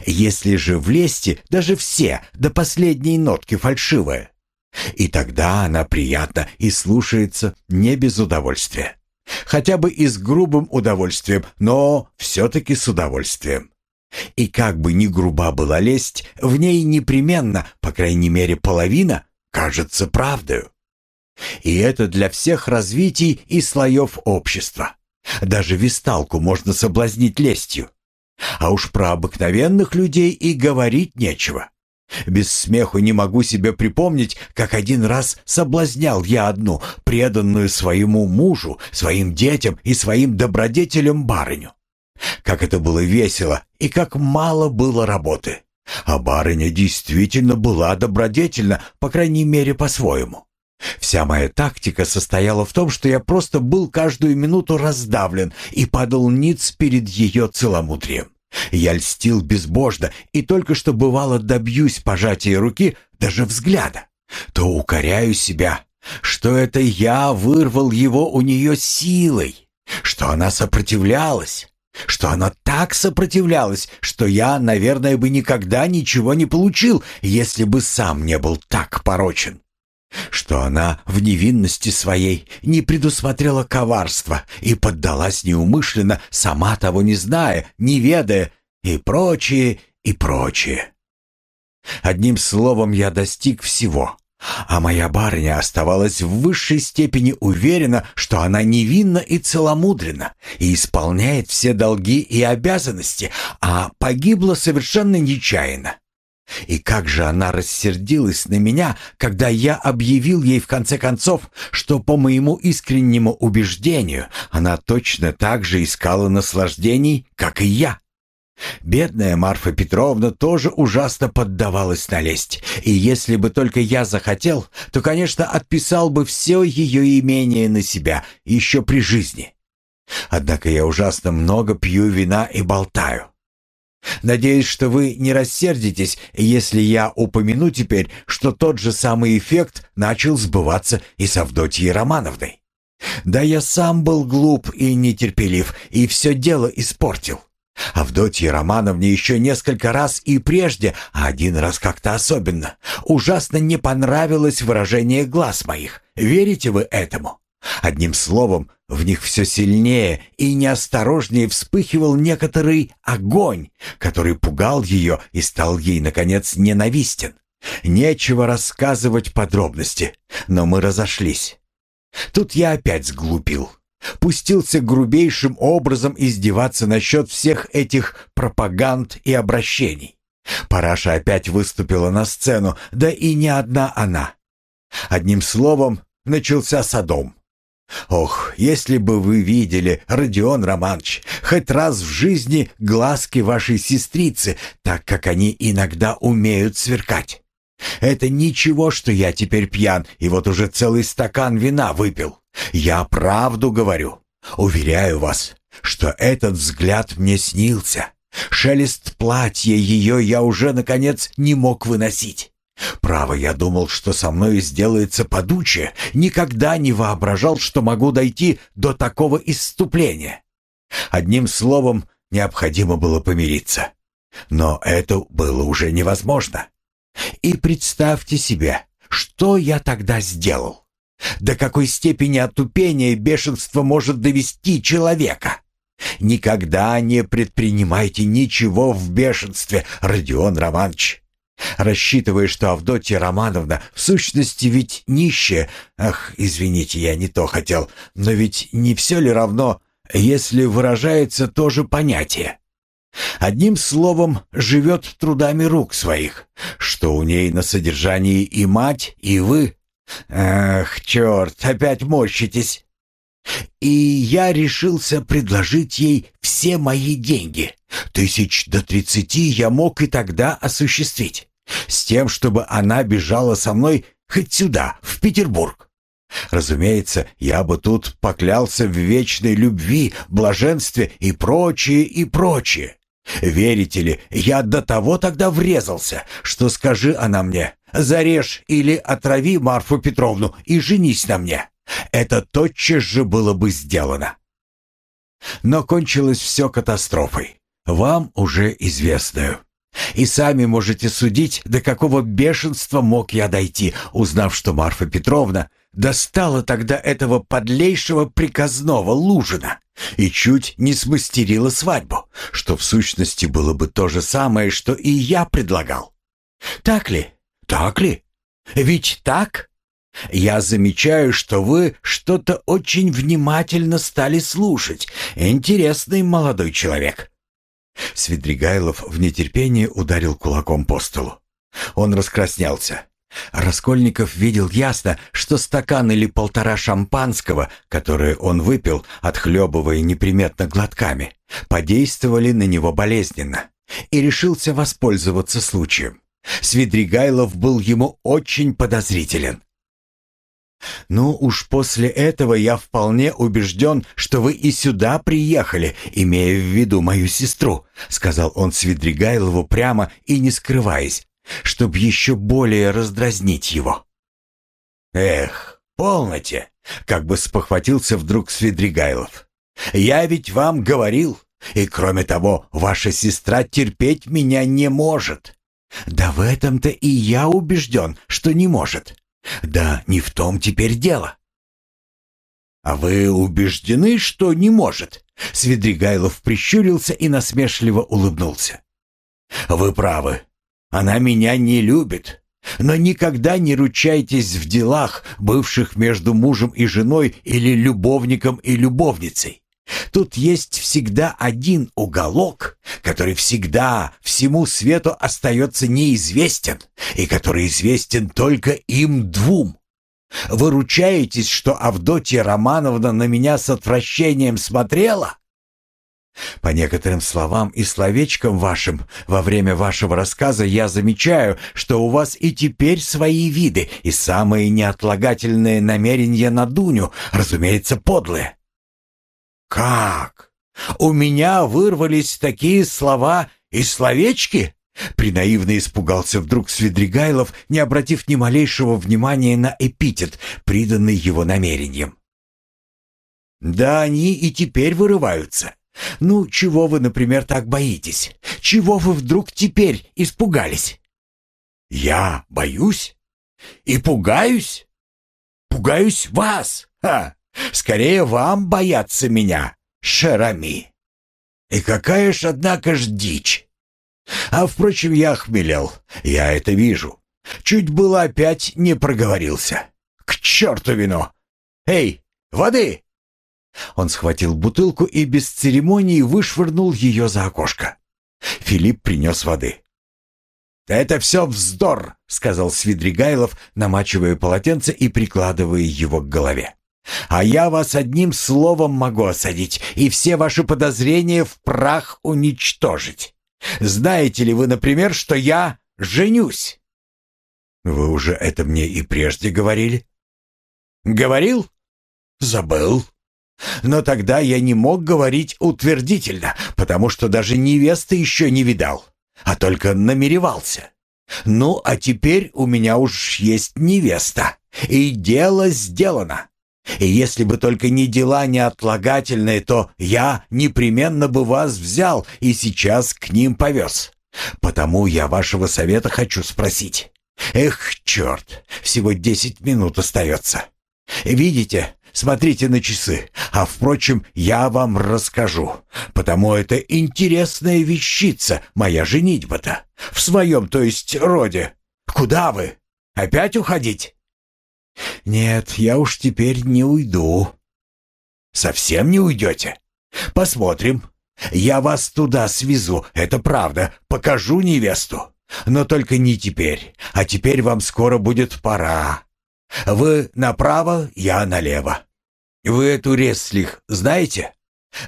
Speaker 1: Если же в лесте даже все до последней нотки фальшивая, и тогда она приятна и слушается не без удовольствия. Хотя бы и с грубым удовольствием, но все-таки с удовольствием. И как бы ни груба была лесть, в ней непременно, по крайней мере половина, кажется правдою. И это для всех развитий и слоев общества. Даже висталку можно соблазнить лестью. А уж про обыкновенных людей и говорить нечего. Без смеху не могу себе припомнить, как один раз соблазнял я одну, преданную своему мужу, своим детям и своим добродетелям барыню. Как это было весело и как мало было работы. А барыня действительно была добродетельна, по крайней мере, по-своему. Вся моя тактика состояла в том, что я просто был каждую минуту раздавлен и падал ниц перед ее целомудрием. Я льстил безбожно и только что бывало добьюсь пожатия руки, даже взгляда, то укоряю себя, что это я вырвал его у нее силой, что она сопротивлялась, что она так сопротивлялась, что я, наверное, бы никогда ничего не получил, если бы сам не был так порочен что она в невинности своей не предусмотрела коварства и поддалась неумышленно, сама того не зная, не ведая, и прочее, и прочее. Одним словом, я достиг всего, а моя барыня оставалась в высшей степени уверена, что она невинна и целомудрена, и исполняет все долги и обязанности, а погибла совершенно нечаянно. И как же она рассердилась на меня, когда я объявил ей в конце концов, что по моему искреннему убеждению она точно так же искала наслаждений, как и я. Бедная Марфа Петровна тоже ужасно поддавалась на лесть, и если бы только я захотел, то, конечно, отписал бы все ее имение на себя еще при жизни. Однако я ужасно много пью вина и болтаю. Надеюсь, что вы не рассердитесь, если я упомяну теперь, что тот же самый эффект начал сбываться и с Авдотьей Романовной. Да я сам был глуп и нетерпелив, и все дело испортил. Авдотье Романовне еще несколько раз и прежде, а один раз как-то особенно, ужасно не понравилось выражение глаз моих. Верите вы этому? Одним словом, в них все сильнее и неосторожнее вспыхивал некоторый огонь, который пугал ее и стал ей, наконец, ненавистен. Нечего рассказывать подробности, но мы разошлись. Тут я опять сглупил. Пустился грубейшим образом издеваться насчет всех этих пропаганд и обращений. Параша опять выступила на сцену, да и не одна она. Одним словом, начался садом. Ох, если бы вы видели, Родион Романович, хоть раз в жизни глазки вашей сестрицы, так как они иногда умеют сверкать. Это ничего, что я теперь пьян и вот уже целый стакан вина выпил. Я правду говорю. Уверяю вас, что этот взгляд мне снился. Шелест платья ее я уже, наконец, не мог выносить. Право, я думал, что со мной сделается подуче, никогда не воображал, что могу дойти до такого исступления. Одним словом, необходимо было помириться. Но это было уже невозможно. И представьте себе, что я тогда сделал. До какой степени отупения бешенство может довести человека. Никогда не предпринимайте ничего в бешенстве, Родион Романович. Рассчитывая, что Авдотья Романовна в сущности ведь нищая, ах, извините, я не то хотел, но ведь не все ли равно, если выражается то же понятие? Одним словом, живет трудами рук своих, что у ней на содержании и мать, и вы. Ах, черт, опять морщитесь. И я решился предложить ей все мои деньги. Тысяч до тридцати я мог и тогда осуществить. С тем, чтобы она бежала со мной хоть сюда, в Петербург. Разумеется, я бы тут поклялся в вечной любви, блаженстве и прочее, и прочее. Верите ли, я до того тогда врезался, что скажи она мне, зарежь или отрави Марфу Петровну и женись на мне. Это тотчас же было бы сделано. Но кончилось все катастрофой, вам уже известную. И сами можете судить, до какого бешенства мог я дойти, узнав, что Марфа Петровна достала тогда этого подлейшего приказного Лужина и чуть не смастерила свадьбу, что в сущности было бы то же самое, что и я предлагал. Так ли? Так ли? Ведь так? Я замечаю, что вы что-то очень внимательно стали слушать. Интересный молодой человек. Свидригайлов в нетерпении ударил кулаком по столу. Он раскраснелся. Раскольников видел ясно, что стакан или полтора шампанского, которые он выпил, отхлебывая неприметно глотками, подействовали на него болезненно, и решился воспользоваться случаем. Свидригайлов был ему очень подозрителен. «Ну уж после этого я вполне убежден, что вы и сюда приехали, имея в виду мою сестру», сказал он Свидригайлову прямо и не скрываясь, чтобы еще более раздразнить его. «Эх, полноте!» — как бы спохватился вдруг Свидригайлов. «Я ведь вам говорил, и кроме того, ваша сестра терпеть меня не может». «Да в этом-то и я убежден, что не может. Да не в том теперь дело». «А вы убеждены, что не может?» Свидригайлов прищурился и насмешливо улыбнулся. «Вы правы. Она меня не любит. Но никогда не ручайтесь в делах, бывших между мужем и женой или любовником и любовницей. Тут есть всегда один уголок, который всегда всему свету остается неизвестен и который известен только им двум. Вы ручаетесь, что Авдотья Романовна на меня с отвращением смотрела? По некоторым словам и словечкам вашим во время вашего рассказа я замечаю, что у вас и теперь свои виды и самые неотлагательные намерения на Дуню, разумеется, подлые. Как? У меня вырвались такие слова и словечки? Принаивно испугался вдруг Свидригайлов, не обратив ни малейшего внимания на эпитет, приданный его намерением. Да они и теперь вырываются. Ну, чего вы, например, так боитесь? Чего вы вдруг теперь испугались? Я боюсь? И пугаюсь? Пугаюсь вас? Ха! Скорее вам бояться меня, Шерами. И какая ж, однако ж, дичь. А, впрочем, я хмелел, я это вижу. Чуть было опять не проговорился. К черту вино! Эй, воды! Он схватил бутылку и без церемонии вышвырнул ее за окошко. Филипп принес воды. «Это все вздор», — сказал Свидригайлов, намачивая полотенце и прикладывая его к голове. «А я вас одним словом могу осадить и все ваши подозрения в прах уничтожить. Знаете ли вы, например, что я женюсь?» «Вы уже это мне и прежде говорили». «Говорил? Забыл. Но тогда я не мог говорить утвердительно, потому что даже невесты еще не видал, а только намеревался. Ну, а теперь у меня уж есть невеста, и дело сделано. И если бы только не дела неотлагательные, то я непременно бы вас взял и сейчас к ним повез. Потому я вашего совета хочу спросить. Эх, черт, всего десять минут остается. Видите, Смотрите на часы. А, впрочем, я вам расскажу. Потому это интересная вещица, моя женитьба-то. В своем, то есть, роде. Куда вы? Опять уходить? Нет, я уж теперь не уйду. Совсем не уйдете? Посмотрим. Я вас туда свезу, это правда. Покажу невесту. Но только не теперь. А теперь вам скоро будет пора. Вы направо, я налево. Вы эту Реслих знаете?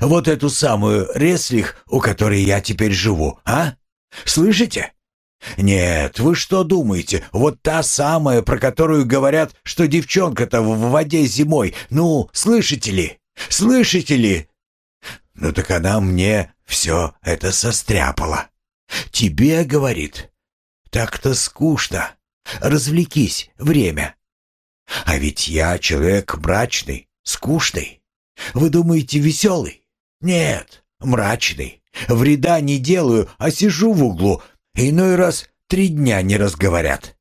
Speaker 1: Вот эту самую Реслих, у которой я теперь живу, а? Слышите? Нет, вы что думаете? Вот та самая, про которую говорят, что девчонка-то в воде зимой. Ну, слышите ли? Слышите ли? Ну так она мне все это состряпала. Тебе, говорит, так-то скучно. Развлекись, время. А ведь я человек мрачный, скучный. Вы думаете, веселый? Нет, мрачный. Вреда не делаю, а сижу в углу. Иной раз три дня не разговорят.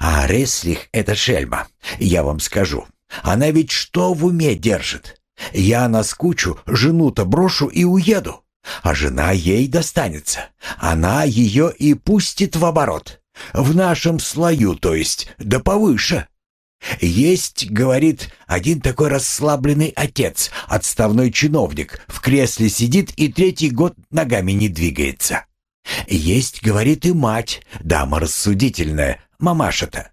Speaker 1: А Реслих — это шельма, я вам скажу. Она ведь что в уме держит? Я наскучу, жену-то брошу и уеду. А жена ей достанется. Она ее и пустит в оборот. В нашем слою, то есть, да повыше. Есть, говорит, один такой расслабленный отец, отставной чиновник, в кресле сидит и третий год ногами не двигается. Есть, говорит, и мать, дама рассудительная, мамаша-то.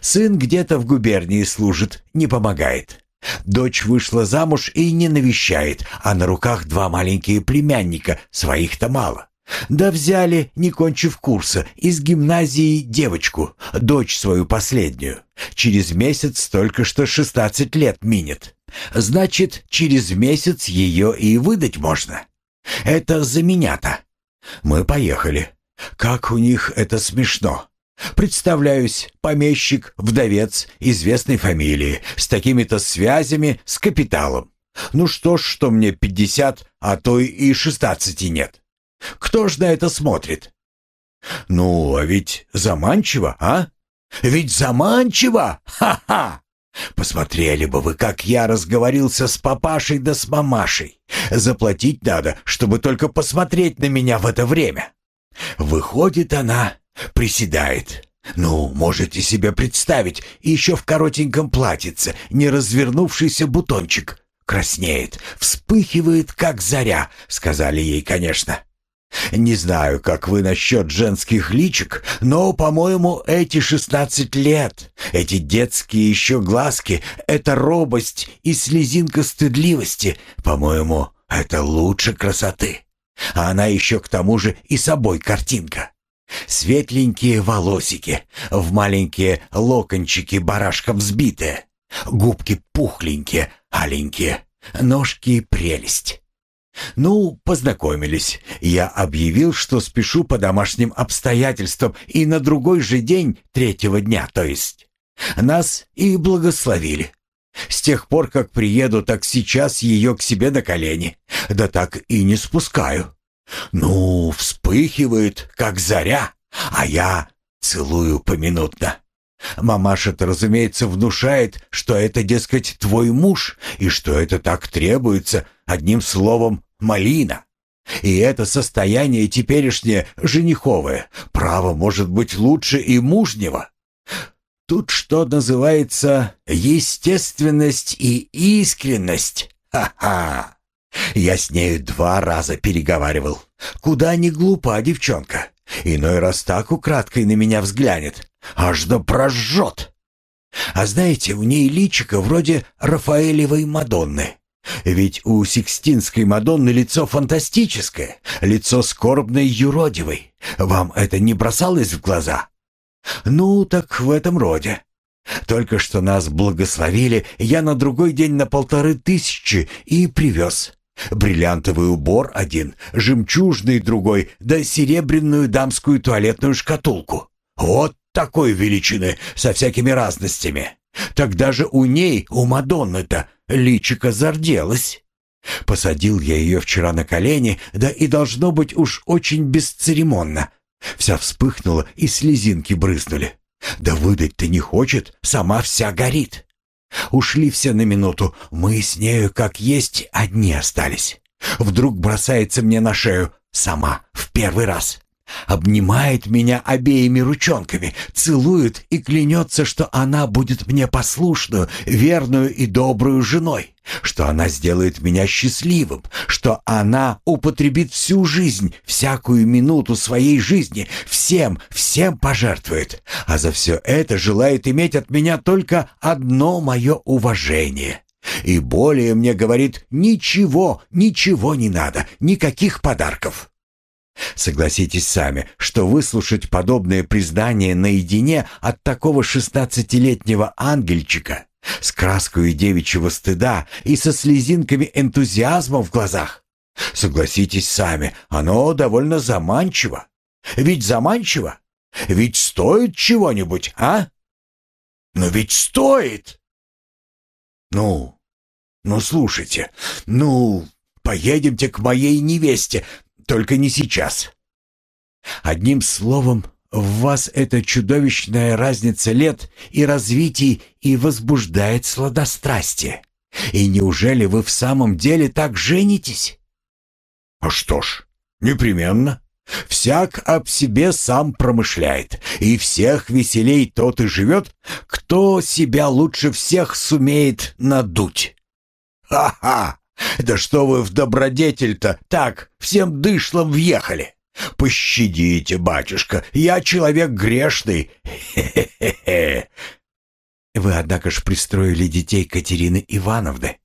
Speaker 1: Сын где-то в губернии служит, не помогает. Дочь вышла замуж и не навещает, а на руках два маленькие племянника, своих-то мало. Да взяли, не кончив курса, из гимназии девочку, дочь свою последнюю. Через месяц только что шестнадцать лет минет. Значит, через месяц ее и выдать можно. Это за меня-то. Мы поехали. Как у них это смешно. Представляюсь, помещик, вдовец, известной фамилии, с такими-то связями, с капиталом. Ну что ж, что мне пятьдесят, а то и шестнадцати нет. Кто ж на это смотрит? Ну, а ведь заманчиво, а? Ведь заманчиво! Ха-ха! Посмотрели бы вы, как я разговорился с папашей да с мамашей. Заплатить надо, чтобы только посмотреть на меня в это время. Выходит она, приседает. Ну, можете себе представить, еще в коротеньком платьице, не развернувшийся бутончик. Краснеет, вспыхивает, как заря, сказали ей, конечно. Не знаю, как вы насчет женских личик, но, по-моему, эти шестнадцать лет, эти детские еще глазки, эта робость и слезинка стыдливости, по-моему, это лучше красоты. А она еще к тому же и собой картинка. Светленькие волосики, в маленькие локончики барашком взбитые, губки пухленькие, аленькие, ножки прелесть. Ну, познакомились. Я объявил, что спешу по домашним обстоятельствам, и на другой же день, третьего дня, то есть. Нас и благословили. С тех пор, как приеду, так сейчас ее к себе на колени. Да так и не спускаю. Ну, вспыхивает, как заря, а я целую поминутно. Мамаша-то, разумеется, внушает, что это, дескать, твой муж, и что это так требуется, одним словом, малина. И это состояние теперешнее, жениховое, право может быть лучше и мужнего. Тут что называется естественность и искренность. Ха-ха! Я с нею два раза переговаривал. Куда не глупа девчонка. Иной раз так украдкой на меня взглянет. Аж да прожжет. А знаете, у ней личико вроде Рафаэлевой Мадонны. Ведь у Сикстинской Мадонны лицо фантастическое, лицо скорбной юродивой. Вам это не бросалось в глаза? Ну, так в этом роде. Только что нас благословили, я на другой день на полторы тысячи и привез. Бриллиантовый убор один, жемчужный другой, да серебряную дамскую туалетную шкатулку. Вот такой величины, со всякими разностями. Тогда же у ней, у Мадонны-то, личико зарделось. Посадил я ее вчера на колени, да и должно быть уж очень бесцеремонно. Вся вспыхнула и слезинки брызнули. Да выдать-то не хочет, сама вся горит. Ушли все на минуту, мы с нею как есть одни остались. Вдруг бросается мне на шею, сама, в первый раз. Обнимает меня обеими ручонками, целует и клянется, что она будет мне послушную, верную и добрую женой, что она сделает меня счастливым, что она употребит всю жизнь, всякую минуту своей жизни, всем, всем пожертвует, а за все это желает иметь от меня только одно мое уважение. И более мне говорит, ничего, ничего не надо, никаких подарков. Согласитесь сами, что выслушать подобное признание наедине от такого шестнадцатилетнего ангельчика с краской девичьего стыда и со слезинками энтузиазма в глазах. Согласитесь сами, оно довольно заманчиво. Ведь заманчиво? Ведь стоит чего-нибудь, а? Но ведь стоит. Ну, ну слушайте, ну, поедемте к моей невесте, только не сейчас. Одним словом, в вас эта чудовищная разница лет и развитий и возбуждает сладострастие. И неужели вы в самом деле так женитесь? А что ж, непременно. Всяк об себе сам промышляет, и всех веселей тот и живет, кто себя лучше всех сумеет надуть. Ха-ха! Да что вы в добродетель-то так всем дышлом въехали? Пощадите, батюшка, я человек грешный. Хе-хе-хе. Вы, однако ж, пристроили детей Катерины Ивановны.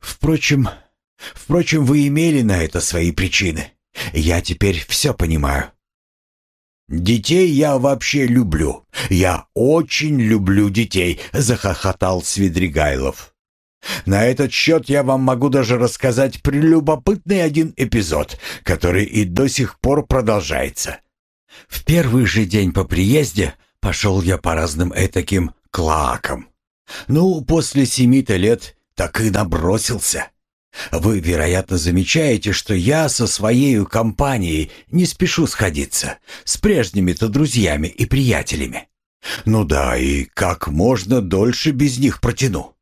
Speaker 1: Впрочем, впрочем, вы имели на это свои причины. Я теперь все понимаю. «Детей я вообще люблю. Я очень люблю детей», — захохотал Свидригайлов. На этот счет я вам могу даже рассказать прелюбопытный один эпизод, который и до сих пор продолжается. В первый же день по приезде пошел я по разным этаким клакам. Ну, после семи-то лет так и набросился. Вы, вероятно, замечаете, что я со своей компанией не спешу сходиться с прежними-то друзьями и приятелями. Ну да, и как можно дольше без них протяну.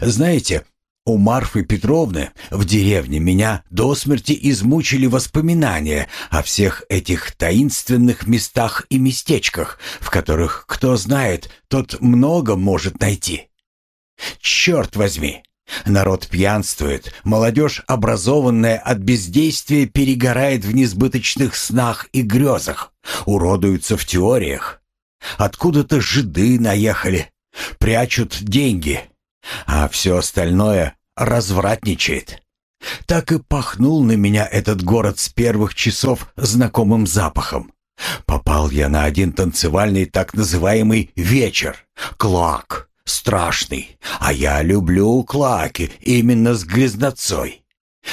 Speaker 1: Знаете, у Марфы Петровны в деревне меня до смерти измучили воспоминания о всех этих таинственных местах и местечках, в которых, кто знает, тот много может найти. Черт возьми! Народ пьянствует, молодежь, образованная от бездействия, перегорает в несбыточных снах и грезах, уродуются в теориях. Откуда-то жиды наехали, прячут деньги — а все остальное развратничает. Так и пахнул на меня этот город с первых часов знакомым запахом. Попал я на один танцевальный так называемый вечер. Клак. Страшный. А я люблю клаки именно с грязнотцой.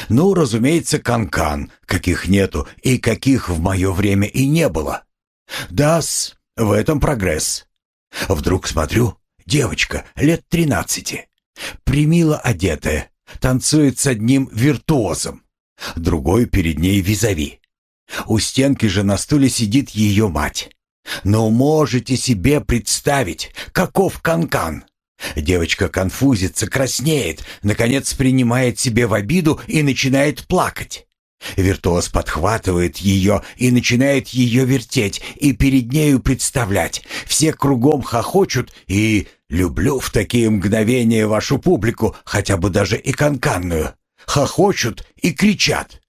Speaker 1: Ну, разумеется, канкан, -кан, каких нету и каких в мое время и не было. Дас, в этом прогресс. Вдруг смотрю, Девочка лет тринадцати, примило одетая, танцует с одним виртуозом, другой перед ней визави. У стенки же на стуле сидит ее мать. Но можете себе представить, каков канкан. -кан. Девочка конфузится, краснеет, наконец принимает себе в обиду и начинает плакать. Виртуоз подхватывает ее и начинает ее вертеть и перед нею представлять. Все кругом хохочут и люблю в такие мгновения вашу публику, хотя бы даже и канканную. Хохочут и кричат.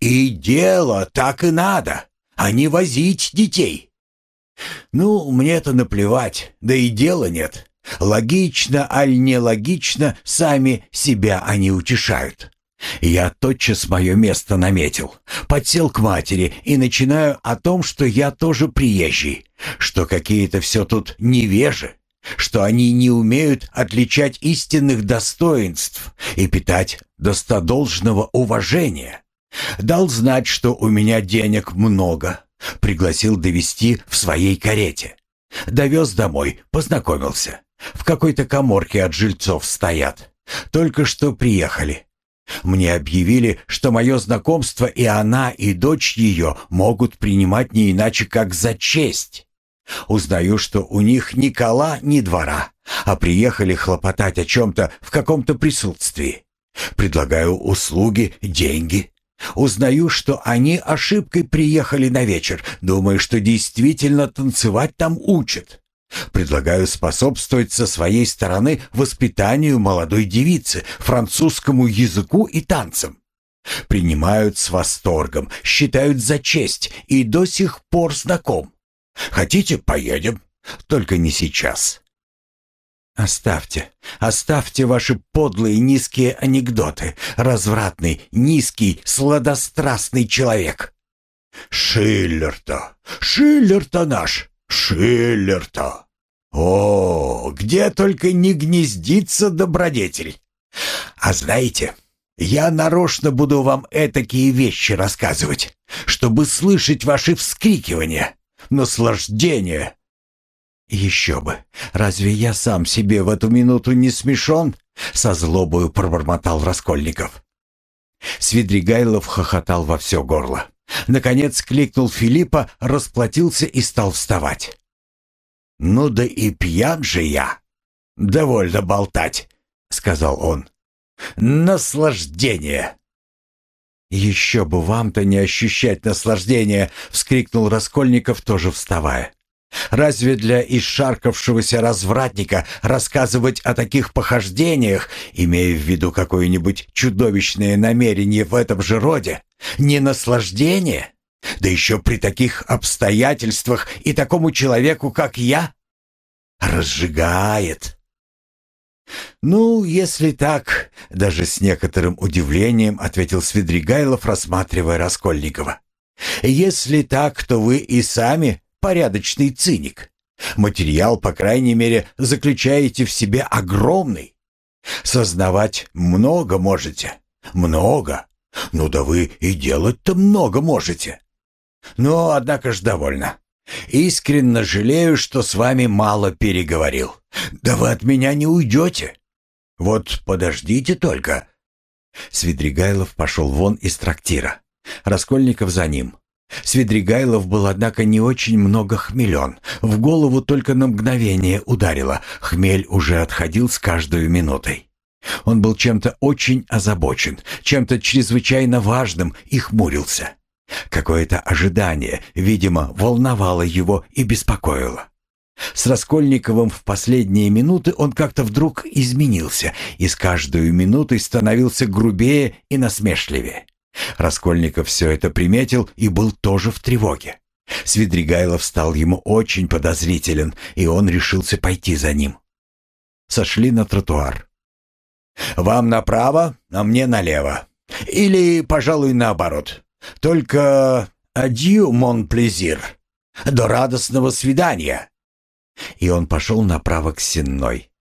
Speaker 1: И дело так и надо, а не возить детей. Ну, мне-то наплевать, да и дела нет. Логично, аль не логично, сами себя они утешают. Я тотчас мое место наметил, подсел к матери и начинаю о том, что я тоже приезжий, что какие-то все тут невежи, что они не умеют отличать истинных достоинств и питать достодолжного уважения. Дал знать, что у меня денег много, пригласил довести в своей карете. Довез домой, познакомился. В какой-то коморке от жильцов стоят. Только что приехали. Мне объявили, что мое знакомство и она, и дочь ее могут принимать не иначе, как за честь. Узнаю, что у них ни кола, ни двора, а приехали хлопотать о чем-то в каком-то присутствии. Предлагаю услуги, деньги. Узнаю, что они ошибкой приехали на вечер, думая, что действительно танцевать там учат. Предлагаю способствовать со своей стороны воспитанию молодой девицы, французскому языку и танцам. Принимают с восторгом, считают за честь и до сих пор знаком. Хотите, поедем, только не сейчас. Оставьте, оставьте ваши подлые низкие анекдоты, развратный, низкий, сладострастный человек. Шиллер-то, Шиллер-то наш, Шиллер-то! О, где только не гнездится добродетель! А знаете, я нарочно буду вам этакие вещи рассказывать, чтобы слышать ваши вскрикивания, наслаждение. «Еще бы! Разве я сам себе в эту минуту не смешон?» Со злобою пробормотал Раскольников. Свидригайлов хохотал во все горло. Наконец кликнул Филиппа, расплатился и стал вставать. «Ну да и пьян же я! Довольно болтать!» — сказал он. «Наслаждение!» «Еще бы вам-то не ощущать наслаждения!» — вскрикнул Раскольников, тоже вставая. «Разве для исшаркавшегося развратника рассказывать о таких похождениях, имея в виду какое-нибудь чудовищное намерение в этом же роде, не наслаждение? Да еще при таких обстоятельствах и такому человеку, как я? Разжигает!» «Ну, если так», — даже с некоторым удивлением ответил Свидригайлов, рассматривая Раскольникова. «Если так, то вы и сами порядочный циник. Материал, по крайней мере, заключаете в себе огромный. Сознавать много можете. Много. Ну да вы и делать-то много можете. Но, однако ж, довольно. Искренне жалею, что с вами мало переговорил. Да вы от меня не уйдете. Вот подождите только». Свидригайлов пошел вон из трактира. Раскольников за ним. Свидригайлов был, однако, не очень много хмелен. В голову только на мгновение ударило. Хмель уже отходил с каждой минутой. Он был чем-то очень озабочен, чем-то чрезвычайно важным и хмурился. Какое-то ожидание, видимо, волновало его и беспокоило. С Раскольниковым в последние минуты он как-то вдруг изменился и с каждой минутой становился грубее и насмешливее. Раскольников все это приметил и был тоже в тревоге. Свидригайлов стал ему очень подозрителен, и он решился пойти за ним. Сошли на тротуар. «Вам направо, а мне налево. Или, пожалуй, наоборот. Только адью, мон плезир. До радостного свидания!» И он пошел направо к Сенной.